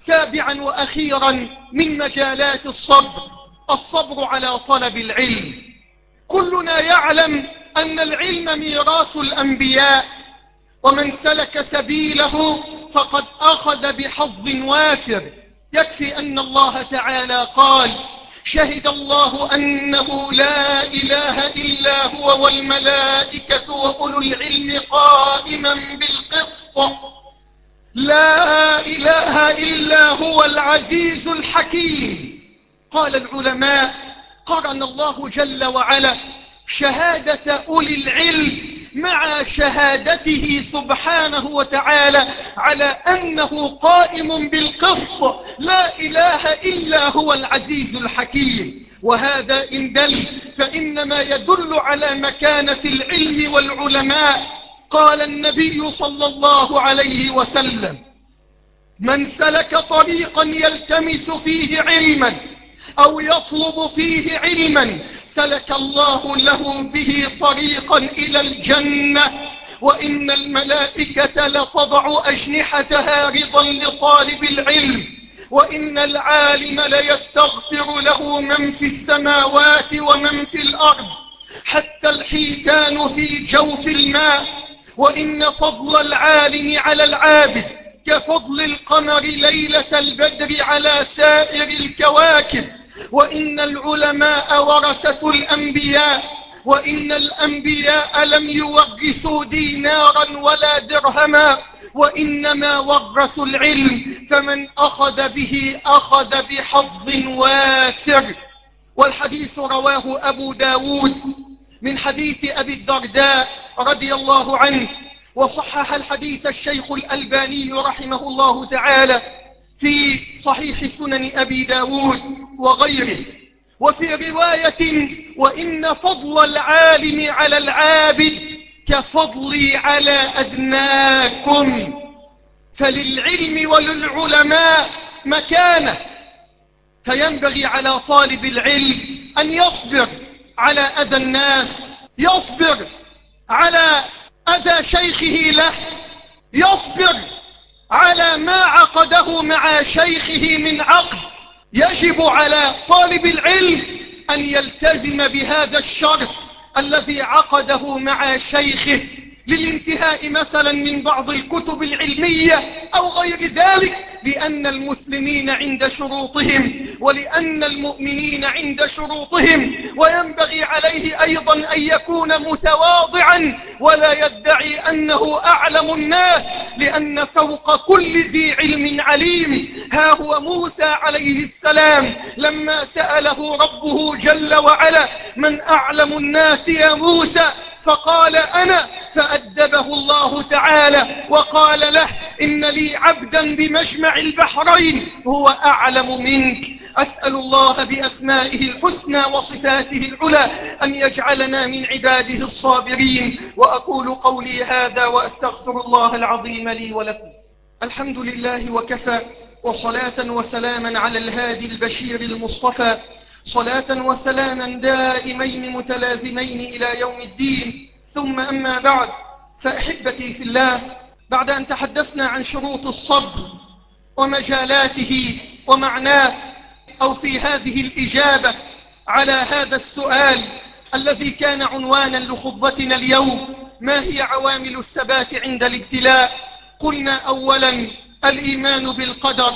سابعا وأخيرا من مجالات الصبر الصبر على طلب العلم. كلنا يعلم أن العلم ميراث الأنبياء ومن سلك سبيله فقد أخذ بحظ وافر. يكفي أن الله تعالى قال شهد الله أنه لا إله إلا هو والملائكة وأولو العلم قائما بالقسط. لا إله إلا هو العزيز الحكيم. قال العلماء قرن الله جل وعلا شهادة أولي العلم مع شهادته سبحانه وتعالى على أنه قائم بالقسط لا إله إلا هو العزيز الحكيم. وهذا إن دل فإنما يدل على مكانة العلم والعلماء. قال النبي صلى الله عليه وسلم من سلك طريقا يلتمس فيه علما أو يطلب فيه علما سلك الله له به طريقا إلى الجنة. وإن الملائكة لتضع أجنحتها رضا لطالب العلم. وإن العالم ليستغفر له من في السماوات ومن في الأرض. حتى الحيتان في جوف الماء. وإن فضل العالم على العابد كفضل القمر ليلة البدر على سائر الكواكب. وإن العلماء ورثة الأنبياء وإن الأنبياء لم يورثوا دينارا ولا درهما وإنما ورثوا العلم فمن أخذ به أخذ بحظ وافر. والحديث رواه أبو داود من حديث أبي الدرداء رضي الله عنه وصحح الحديث الشيخ الألباني رحمه الله تعالى في صحيح سنن أبي داود وغيره. وفي رواية وإن فضل العالم على العابد كفضلي على أدناكم. فللعلم وللعلماء مكانة. فينبغي على طالب العلم أن يصبر على أذى الناس يصبر على أذى شيخه له يصبر على ما عقده مع شيخه من عقد. يجب على طالب العلم أن يلتزم بهذا الشرط الذي عقده مع شيخه. للانتهاء مثلا من بعض الكتب العلمية أو غير ذلك لأن المسلمين عند شروطهم ولأن المؤمنين عند شروطهم وينبغي عليه أيضا أن يكون متواضعا ولا يدعي أنه أعلم الناس لأن فوق كل ذي علم عليم. ها هو موسى عليه السلام لما سأله ربه جل وعلا من أعلم الناس يا موسى؟ فقال أنا فأدبه الله تعالى وقال له إن لي عبدا بمجمع البحرين هو أعلم منك. أسأل الله بأسمائه الحسنى وصفاته العلى أن يجعلنا من عباده الصابرين. وأقول قولي هذا وأستغفر الله العظيم لي ولكم. الحمد لله وكفى وصلاة وسلاما على الهادي البشير المصطفى. صلاة وسلاما دائمين متلازمين إلى يوم الدين. ثم أما بعد فأحبتي في الله بعد أن تحدثنا عن شروط الصبر ومجالاته ومعناه أو في هذه الإجابة على هذا السؤال الذي كان عنوانا لخطبتنا اليوم ما هي عوامل الثبات عند الابتلاء؟ قلنا أولا الإيمان بالقدر.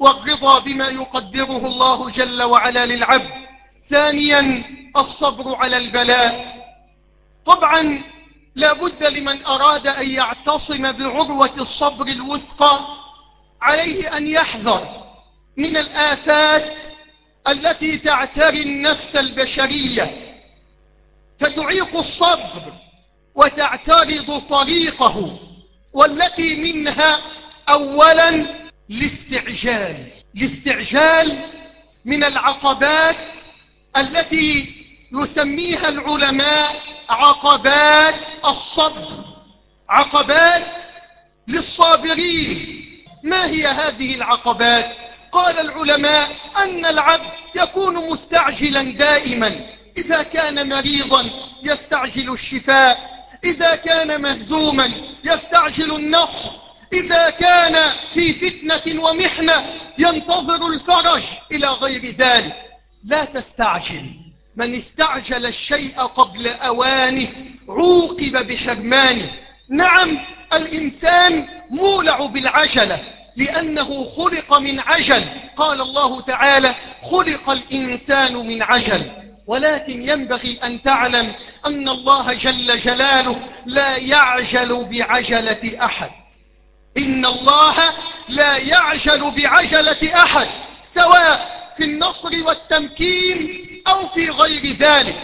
والرضا بما يقدره الله جل وعلا للعبد. ثانيا الصبر على البلاء. طبعا لا بد لمن أراد أن يعتصم بعروة الصبر الوثقى عليه أن يحذر من الآفات التي تعتري النفس البشرية. فتعيق الصبر وتعترض طريقه والتي منها أولا الاستعجال الاستعجال من العقبات التي يسميها العلماء عقبات الصبر. عقبات للصابرين. ما هي هذه العقبات؟ قال العلماء أن العبد يكون مستعجلا دائما. إذا كان مريضا يستعجل الشفاء إذا كان مهزوما يستعجل النصر إذا كان في فتنة ومحنة ينتظر الفرج إلى غير ذلك. لا تستعجل. من استعجل الشيء قبل أوانه عوقب بحرمانه. نعم الإنسان مولع بالعجلة لأنه خلق من عجل. قال الله تعالى خلق الإنسان من عجل. ولكن ينبغي أن تعلم أن الله جل جلاله لا يعجل بعجلة أحد. إن الله لا يعجل بعجلة أحد سواء في النصر والتمكين أو في غير ذلك.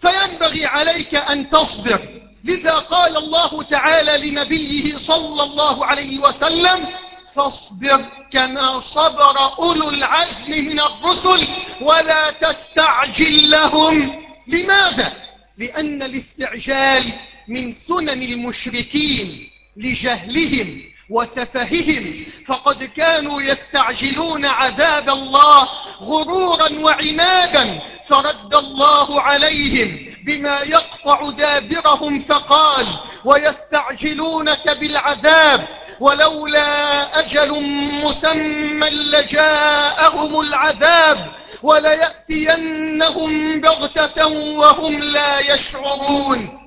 فينبغي عليك أن تصبر. لذا قال الله تعالى لنبيه صلى الله عليه وسلم فاصبر كما صبر أولو العزم من الرسل ولا تستعجل لهم. لماذا؟ لأن الاستعجال من سنن المشركين لجهلهم. وسفههم فقد كانوا يستعجلون عذاب الله غرورا وعنادا فرد الله عليهم بما يقطع دابرهم فقال ويستعجلونك بالعذاب ولولا أجل مسمى لجاءهم العذاب وليأتينهم بغتة وهم لا يشعرون.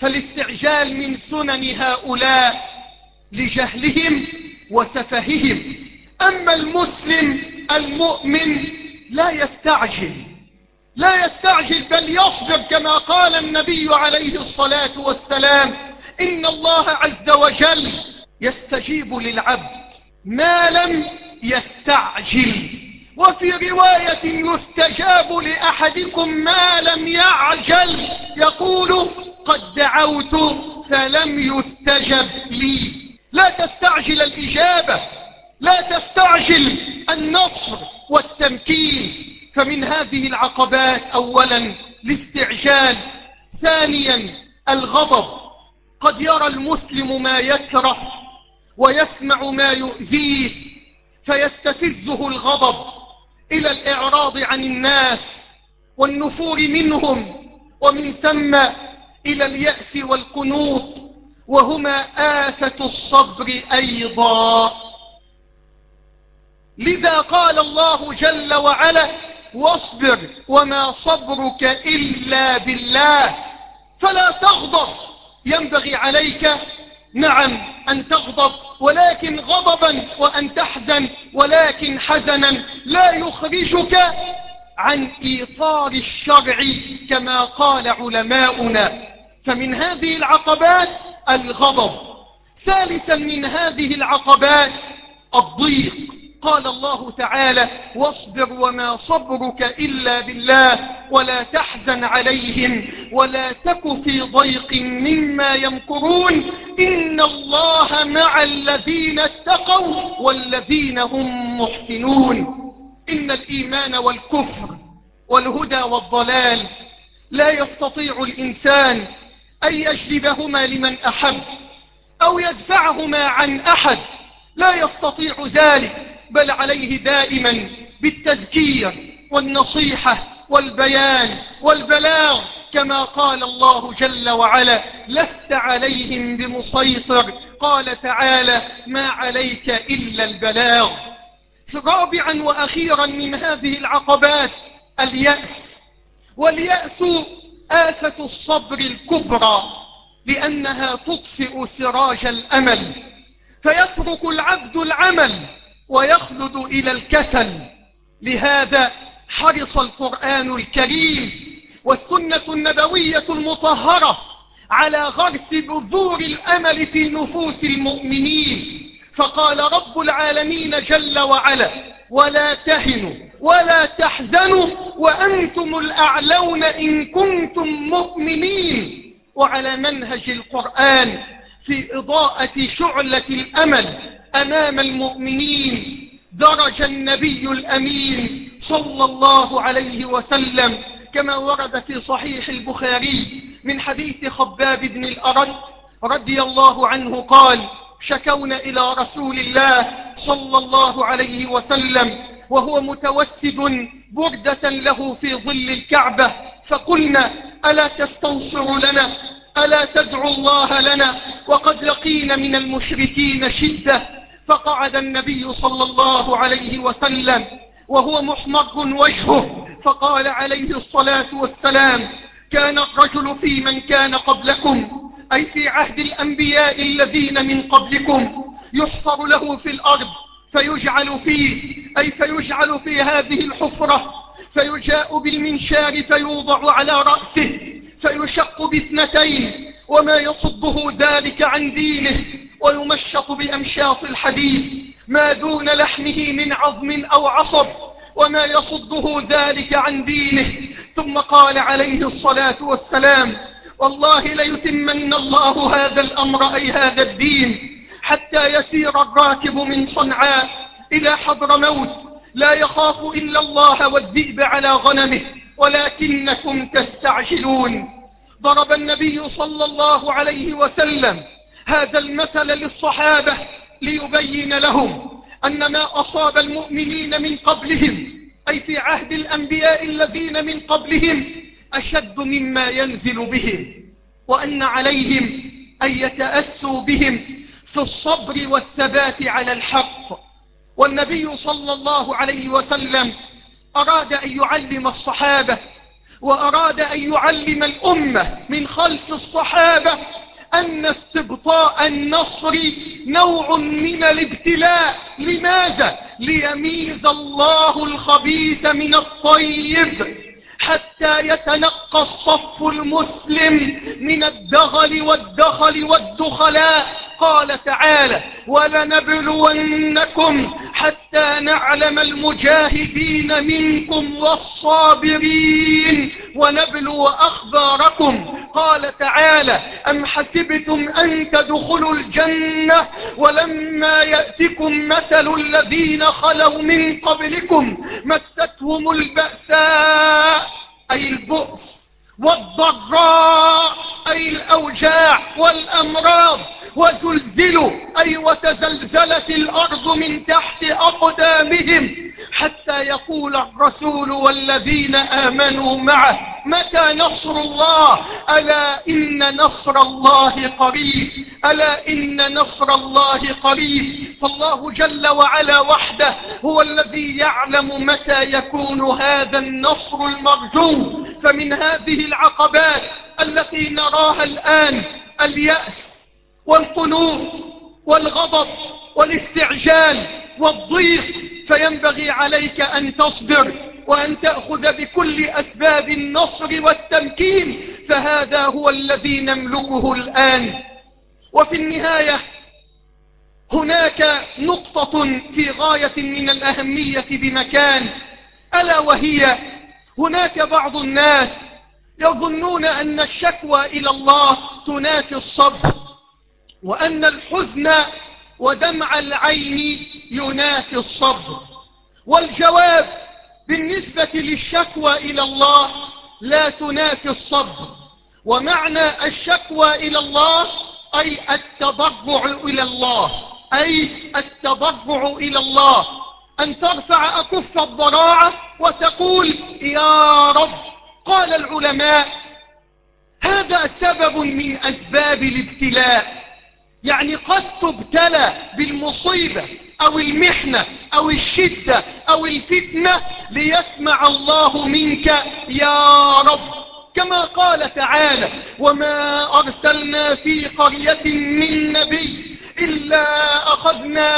فالاستعجال من سنن هؤلاء لجهلهم وسفههم أما المسلم المؤمن لا يستعجل لا يستعجل بل يصبر كما قال النبي عليه الصلاة والسلام إن الله عز وجل يستجيب للعبد ما لم يستعجل. وفي رواية يستجاب لأحدكم ما لم يعجل يقول قد دعوت فلم يستجب لي. لا تستعجل الإجابة لا تستعجل النصر والتمكين. فمن هذه العقبات أولا الاستعجال ثانيا الغضب. قد يرى المسلم ما يكره ويسمع ما يؤذيه فيستفزه الغضب إلى الإعراض عن الناس والنفور منهم ومن ثم إلى اليأس والقنوط. وهما آفة الصبر أيضا. لذا قال الله جل وعلا واصبر وما صبرك إلا بالله. فلا تغضب. ينبغي عليك نعم أن تغضب ولكن غضبا وأن تحزن ولكن حزنا لا يخرجك عن إيطار الشرع كما قال علماؤنا. فمن هذه العقبات الغضب. ثالثا من هذه العقبات الضيق. قال الله تعالى واصبر وما صبرك إلا بالله ولا تحزن عليهم ولا تك في ضيق مما يمكرون. إن الله مع الذين اتقوا والذين هم محسنون. إن الإيمان والكفر والهدى والضلال لا يستطيع الإنسان أن يجلبهما لمن أحب أو يدفعهما عن أحد. لا يستطيع ذلك بل عليه دائما بالتذكير والنصيحة والبيان والبلاغ. كما قال الله جل وعلا لست عليهم بمسيطر قال تعالى ما عليك إلا البلاغ رابعا وأخيرا من هذه العقبات اليأس. واليأس آفة الصبر الكبرى لأنها تطفئ سراج الأمل فيترك العبد العمل ويخلد إلى الكسل. لهذا حرص القرآن الكريم والسنة النبوية المطهرة على غرس بذور الأمل في نفوس المؤمنين. فقال رب العالمين جل وعلا ولا تهنوا ولا تحزنوا وأنتم الأعلون إن كنتم مؤمنين. وعلى منهج القرآن في إضاءة شعلة الأمل أمام المؤمنين درج النبي الأمين صلى الله عليه وسلم كما ورد في صحيح البخاري من حديث خباب بن الأرد رضي الله عنه قال شكونا إلى رسول الله صلى الله عليه وسلم وهو متوسد بردة له في ظل الكعبة فقلنا ألا تستنصر لنا؟ ألا تدعو الله لنا؟ وقد لقينا من المشركين شدة. فقعد النبي صلى الله عليه وسلم وهو محمر وجهه فقال عليه الصلاة والسلام كان الرجل في من كان قبلكم أي في عهد الأنبياء الذين من قبلكم يحفر له في الأرض فيجعل فيه أي فيجعل في هذه الحفرة فيجاء بالمنشار فيوضع على رأسه فيشق باثنتين وما يصده ذلك عن دينه ويمشط بأمشاط الحديد ما دون لحمه من عظم أو عصب وما يصده ذلك عن دينه. ثم قال عليه الصلاة والسلام والله ليتمن الله هذا الأمر أي هذا الدين حتى يسير الراكب من صنعاء إلى حضر موت. لا يخاف إلا الله والذئب على غنمه ولكنكم تستعجلون. ضرب النبي صلى الله عليه وسلم هذا المثل للصحابة ليبين لهم أن ما أصاب المؤمنين من قبلهم أي في عهد الأنبياء الذين من قبلهم أشد مما ينزل بهم وأن عليهم أن يتأسوا بهم في الصبر والثبات على الحق. والنبي صلى الله عليه وسلم أراد أن يعلم الصحابة وأراد أن يعلم الأمة من خلف الصحابة أن استبطاء النصر نوع من الابتلاء. لماذا؟ ليميز الله الخبيث من الطيب حتى يتنقى الصف المسلم من الدغل والدخل والدخلاء. قال تعالى ولنبلونكم حتى نعلم المجاهدين منكم والصابرين ونبلو أخباركم. قال تعالى أم حسبتم أن تدخلوا الجنة ولما يأتكم مثل الذين خلوا من قبلكم مستهم البأساء أي البؤس والضراء أي الأوجاع والأمراض وزلزلوا أي وتزلزلت الأرض من تحت أقدامهم. حتى يقول الرسول والذين آمنوا معه متى نصر الله؟ ألا إن نصر الله قريب ألا إن نصر الله قريب. فالله جل وعلا وحده هو الذي يعلم متى يكون هذا النصر المرجو. فمن هذه العقبات التي نراها الآن اليأس والقنوط والغضب والاستعجال والضيق فينبغي عليك أن تصبر وأن تأخذ بكل أسباب النصر والتمكين فهذا هو الذي نملكه الآن. وفي النهاية هناك نقطة في غاية من الأهمية بمكان. ألا وهي هناك بعض الناس يظنون أن الشكوى إلى الله تنافي الصبر وأن الحزن ودمع العين ينافي الصبر. والجواب بالنسبة للشكوى إلى الله لا تنافي الصبر. ومعنى الشكوى إلى الله أي التضرع إلى الله. أي التضرع إلى الله. أن ترفع أكف الضراعة وتقول يا رب. قال العلماء هذا سبب من أسباب الابتلاء. يعني قد تبتلى بالمصيبة أو المحنة أو الشدة أو الفتنة ليسمع الله منك يا رب. كما قال تعالى وما أرسلنا في قرية من نبي إلا أخذنا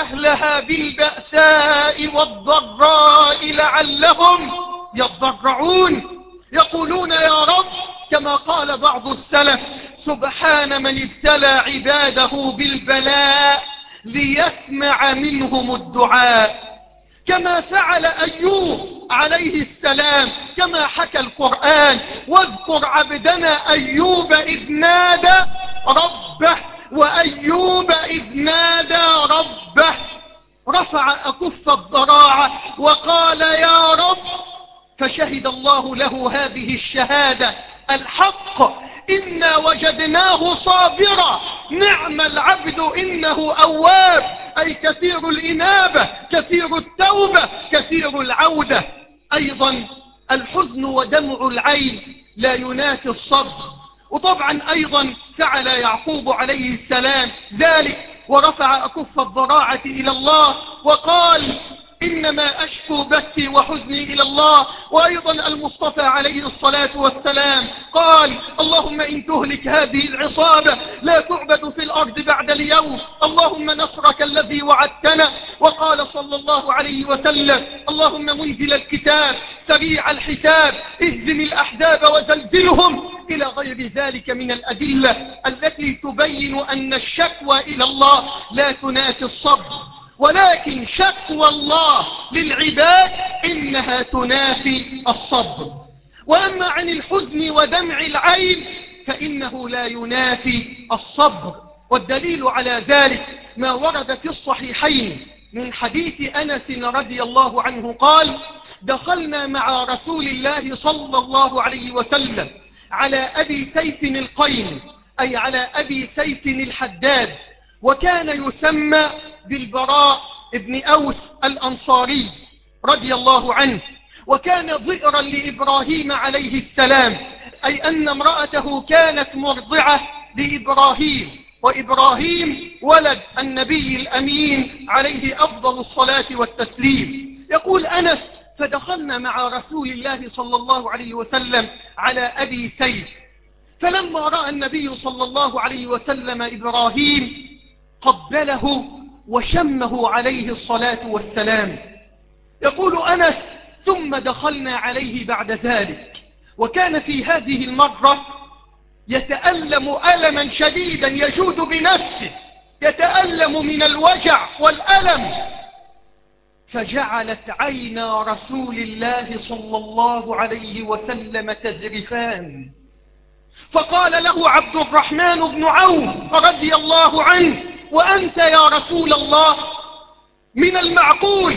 أهلها بالبأساء والضراء لعلهم يضرعون. يقولون يا رب كما قال بعض السلف سبحان من ابتلى عباده بالبلاء ليسمع منهم الدعاء. كما فعل أيوب عليه السلام كما حكى القرآن واذكر عبدنا أيوب إذ نادى ربه وأيوب إذ نادى ربه. رفع أكف الضراعة وقال يا رب فشهد الله له هذه الشهادة. الحق إنا وجدناه صابرا. نعم العبد إنه أواب أي كثير الإنابة كثير التوبة كثير العودة. أيضا الحزن ودمع العين لا ينافي الصبر. وطبعا أيضا فعل يعقوب عليه السلام ذلك ورفع أكف الضراعة إلى الله وقال إنما أشكو بثي وحزني إلى الله وأيضا المصطفى عليه الصلاة والسلام قال اللهم إن تهلك هذه العصابة لا تعبد في الأرض بعد اليوم اللهم نصرك الذي وعدتنا. وقال صلى الله عليه وسلم اللهم منزل الكتاب سريع الحساب اهزم الأحزاب وزلزلهم. إلى غير ذلك من الأدلة التي تبين أن الشكوى إلى الله لا تنافي الصبر. ولكن شكوى الله للعباد إنها تنافي الصبر. وأما عن الحزن ودمع العين فإنه لا ينافي الصبر. والدليل على ذلك ما ورد في الصحيحين من حديث أنس رضي الله عنه قال دخلنا مع رسول الله صلى الله عليه وسلم على أبي سيف القين أي على أبي سيف الحداد وكان يسمى بالبراء ابن أوس الأنصاري رضي الله عنه وكان ضئرا لإبراهيم عليه السلام أي أن امرأته كانت مرضعة لإبراهيم وإبراهيم ولد النبي الأمين عليه أفضل الصلاة والتسليم. يقول أنس فدخلنا مع رسول الله صلى الله عليه وسلم على أبي سيف فلما رأى النبي صلى الله عليه وسلم إبراهيم قبله وشمه عليه الصلاة والسلام. يقول أنس ثم دخلنا عليه بعد ذلك. وكان في هذه المرة يتألم ألما شديدا يجود بنفسه يتألم من الوجع والألم. فجعلت عينا رسول الله صلى الله عليه وسلم تذرفان. فقال له عبد الرحمن بن عوف رضي الله عنه وأنت يا رسول الله من المعقول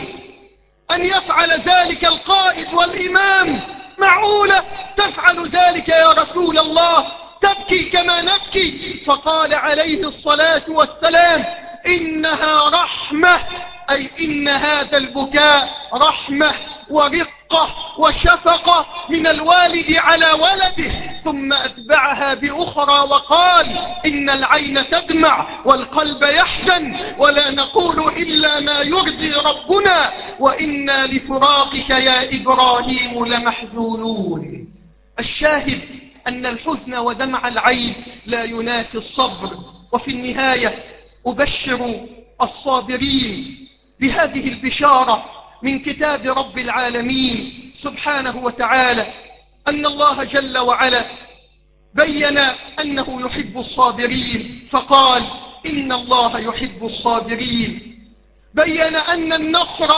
أن يفعل ذلك القائد والإمام معقولة. تفعل ذلك يا رسول الله. تبكي كما نبكي. فقال عليه الصلاة والسلام إنها رحمة أي إن هذا البكاء رحمة. ورقة وشفقة من الوالد على ولده ثم أتبعها بأخرى وقال إن العين تدمع والقلب يحزن ولا نقول إلا ما يرضي ربنا وإنا لفراقك يا إبراهيم لمحزونون. الشاهد أن الحزن ودمع العين لا ينافي الصبر وفي النهاية أبشر الصابرين بهذه البشارة من كتاب رب العالمين سبحانه وتعالى أن الله جل وعلا بين أنه يحب الصابرين فقال إن الله يحب الصابرين. بين أن النصر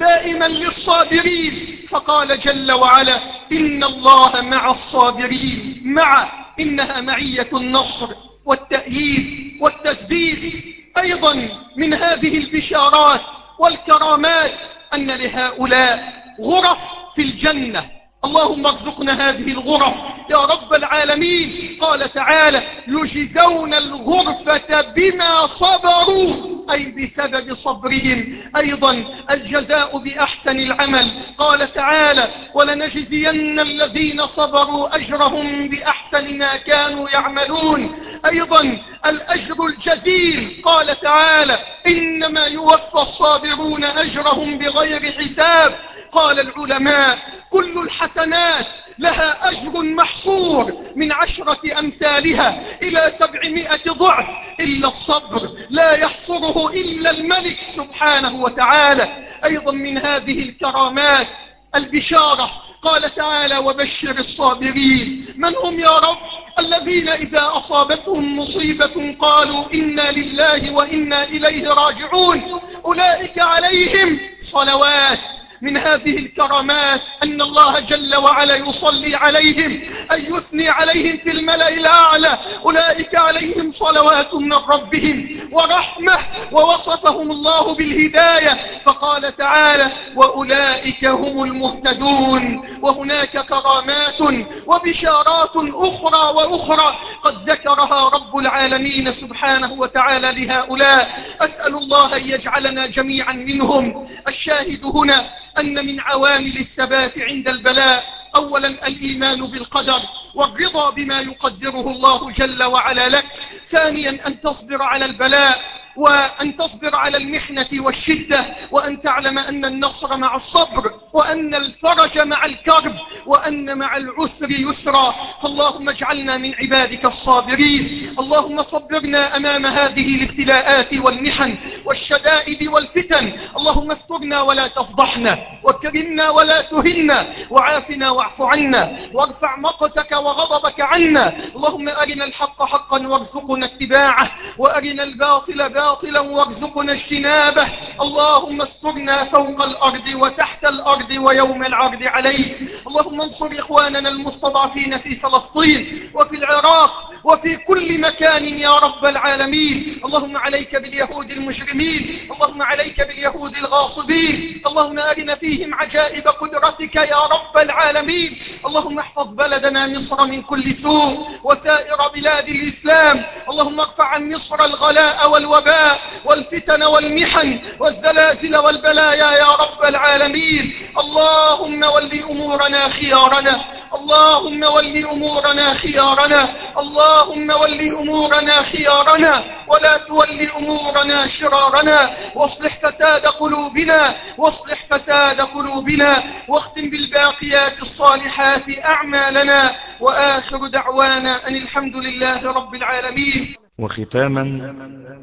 دائما للصابرين فقال جل وعلا إن الله مع الصابرين مع إنها معية النصر والتأييد والتسديد. أيضا من هذه البشارات والكرامات أن لهؤلاء غرف في الجنة. اللهم ارزقنا هذه الغرف. يا رب العالمين قال تعالى يجزون الغرفة بما صبروا أي بسبب صبرهم. أيضا الجزاء بأحسن العمل. قال تعالى ولنجزين الذين صبروا أجرهم بأحسن ما كانوا يعملون. أيضا الأجر الجزيل. قال تعالى إنما يوفى الصابرون أجرهم بغير حساب. قال العلماء كل الحسنات لها أجر محصور من عشرة أمثالها إلى سبعمائة ضعف إلا الصبر لا يحصره إلا الملك سبحانه وتعالى. أيضا من هذه الكرامات البشارة قال تعالى وبشر الصابرين من هم يا رب؟ الذين إذا أصابتهم مصيبة قالوا إنا لله وإنا إليه راجعون أولئك عليهم صلوات من هذه الكرامات أن الله جل وعلا يصلي عليهم أن يثني عليهم في الملأ الأعلى. أولئك عليهم صلوات من ربهم ورحمة ووصفهم الله بالهداية. فقال تعالى وأولئك هم المهتدون. وهناك كرامات وبشارات أخرى وأخرى قد ذكرها رب العالمين سبحانه وتعالى لهؤلاء. أسأل الله أن يجعلنا جميعا منهم. الشاهد هنا أن من عوامل الثبات عند البلاء أولا الإيمان بالقدر والرضا بما يقدره الله جل وعلا لك ثانيا أن تصبر على البلاء وأن تصبر على المحنة والشدة وأن تعلم أن النصر مع الصبر وأن الفرج مع الكرب وأن مع العسر يسرا. فاللهم اجعلنا من عبادك الصابرين. اللهم صبرنا أمام هذه الابتلاءات والمحن والشدائد والفتن. اللهم استرنا ولا تفضحنا وكرمنا ولا تهنا وعافنا واعف عنا وارفع مقتك وغضبك عنا. اللهم أرنا الحق حقا وارزقنا اتباعه وأرنا الباطل باطلا وارزقنا اجتنابه. اللهم استرنا فوق الأرض وتحت الأرض ويوم العرض عليك اللهم انصر إخواننا المستضعفين في فلسطين وفي العراق وفي كل مكان يا رب العالمين. اللهم عليك باليهود المجرمين اللهم عليك باليهود الغاصبين اللهم أرنا فيهم عجائب قدرتك يا رب العالمين. اللهم احفظ بلدنا مصر من كل سوء وسائر بلاد الإسلام. اللهم ارفع عن مصر الغلاء والوباء والفتن والمحن والزلازل والبلايا يا رب العالمين. اللهم ول أمورنا خيارنا. اللهم ول أمورنا خيارنا. اللهم ول أمورنا خيارنا. ولا تول أمورنا شرارنا. واصلح فساد قلوبنا. واصلح فساد قلوبنا. واختم بالباقيات الصالحات أعمالنا. وآخر دعوانا أن الحمد لله رب العالمين. وختاما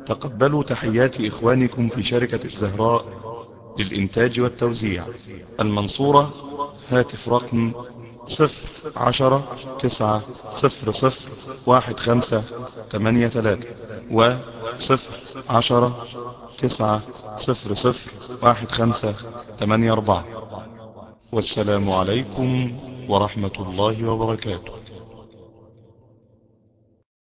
تقبلوا تحيات إخوانكم في شركة الزهراء. للإنتاج والتوزيع. المنصورة هاتف رقم صفر عشرة تسعة صفر صفر واحد خمسة تمانية تلاتة وصفر عشرة تسعة صفر صفر واحد خمسة تمانية أربعة. والسلام عليكم ورحمة الله وبركاته.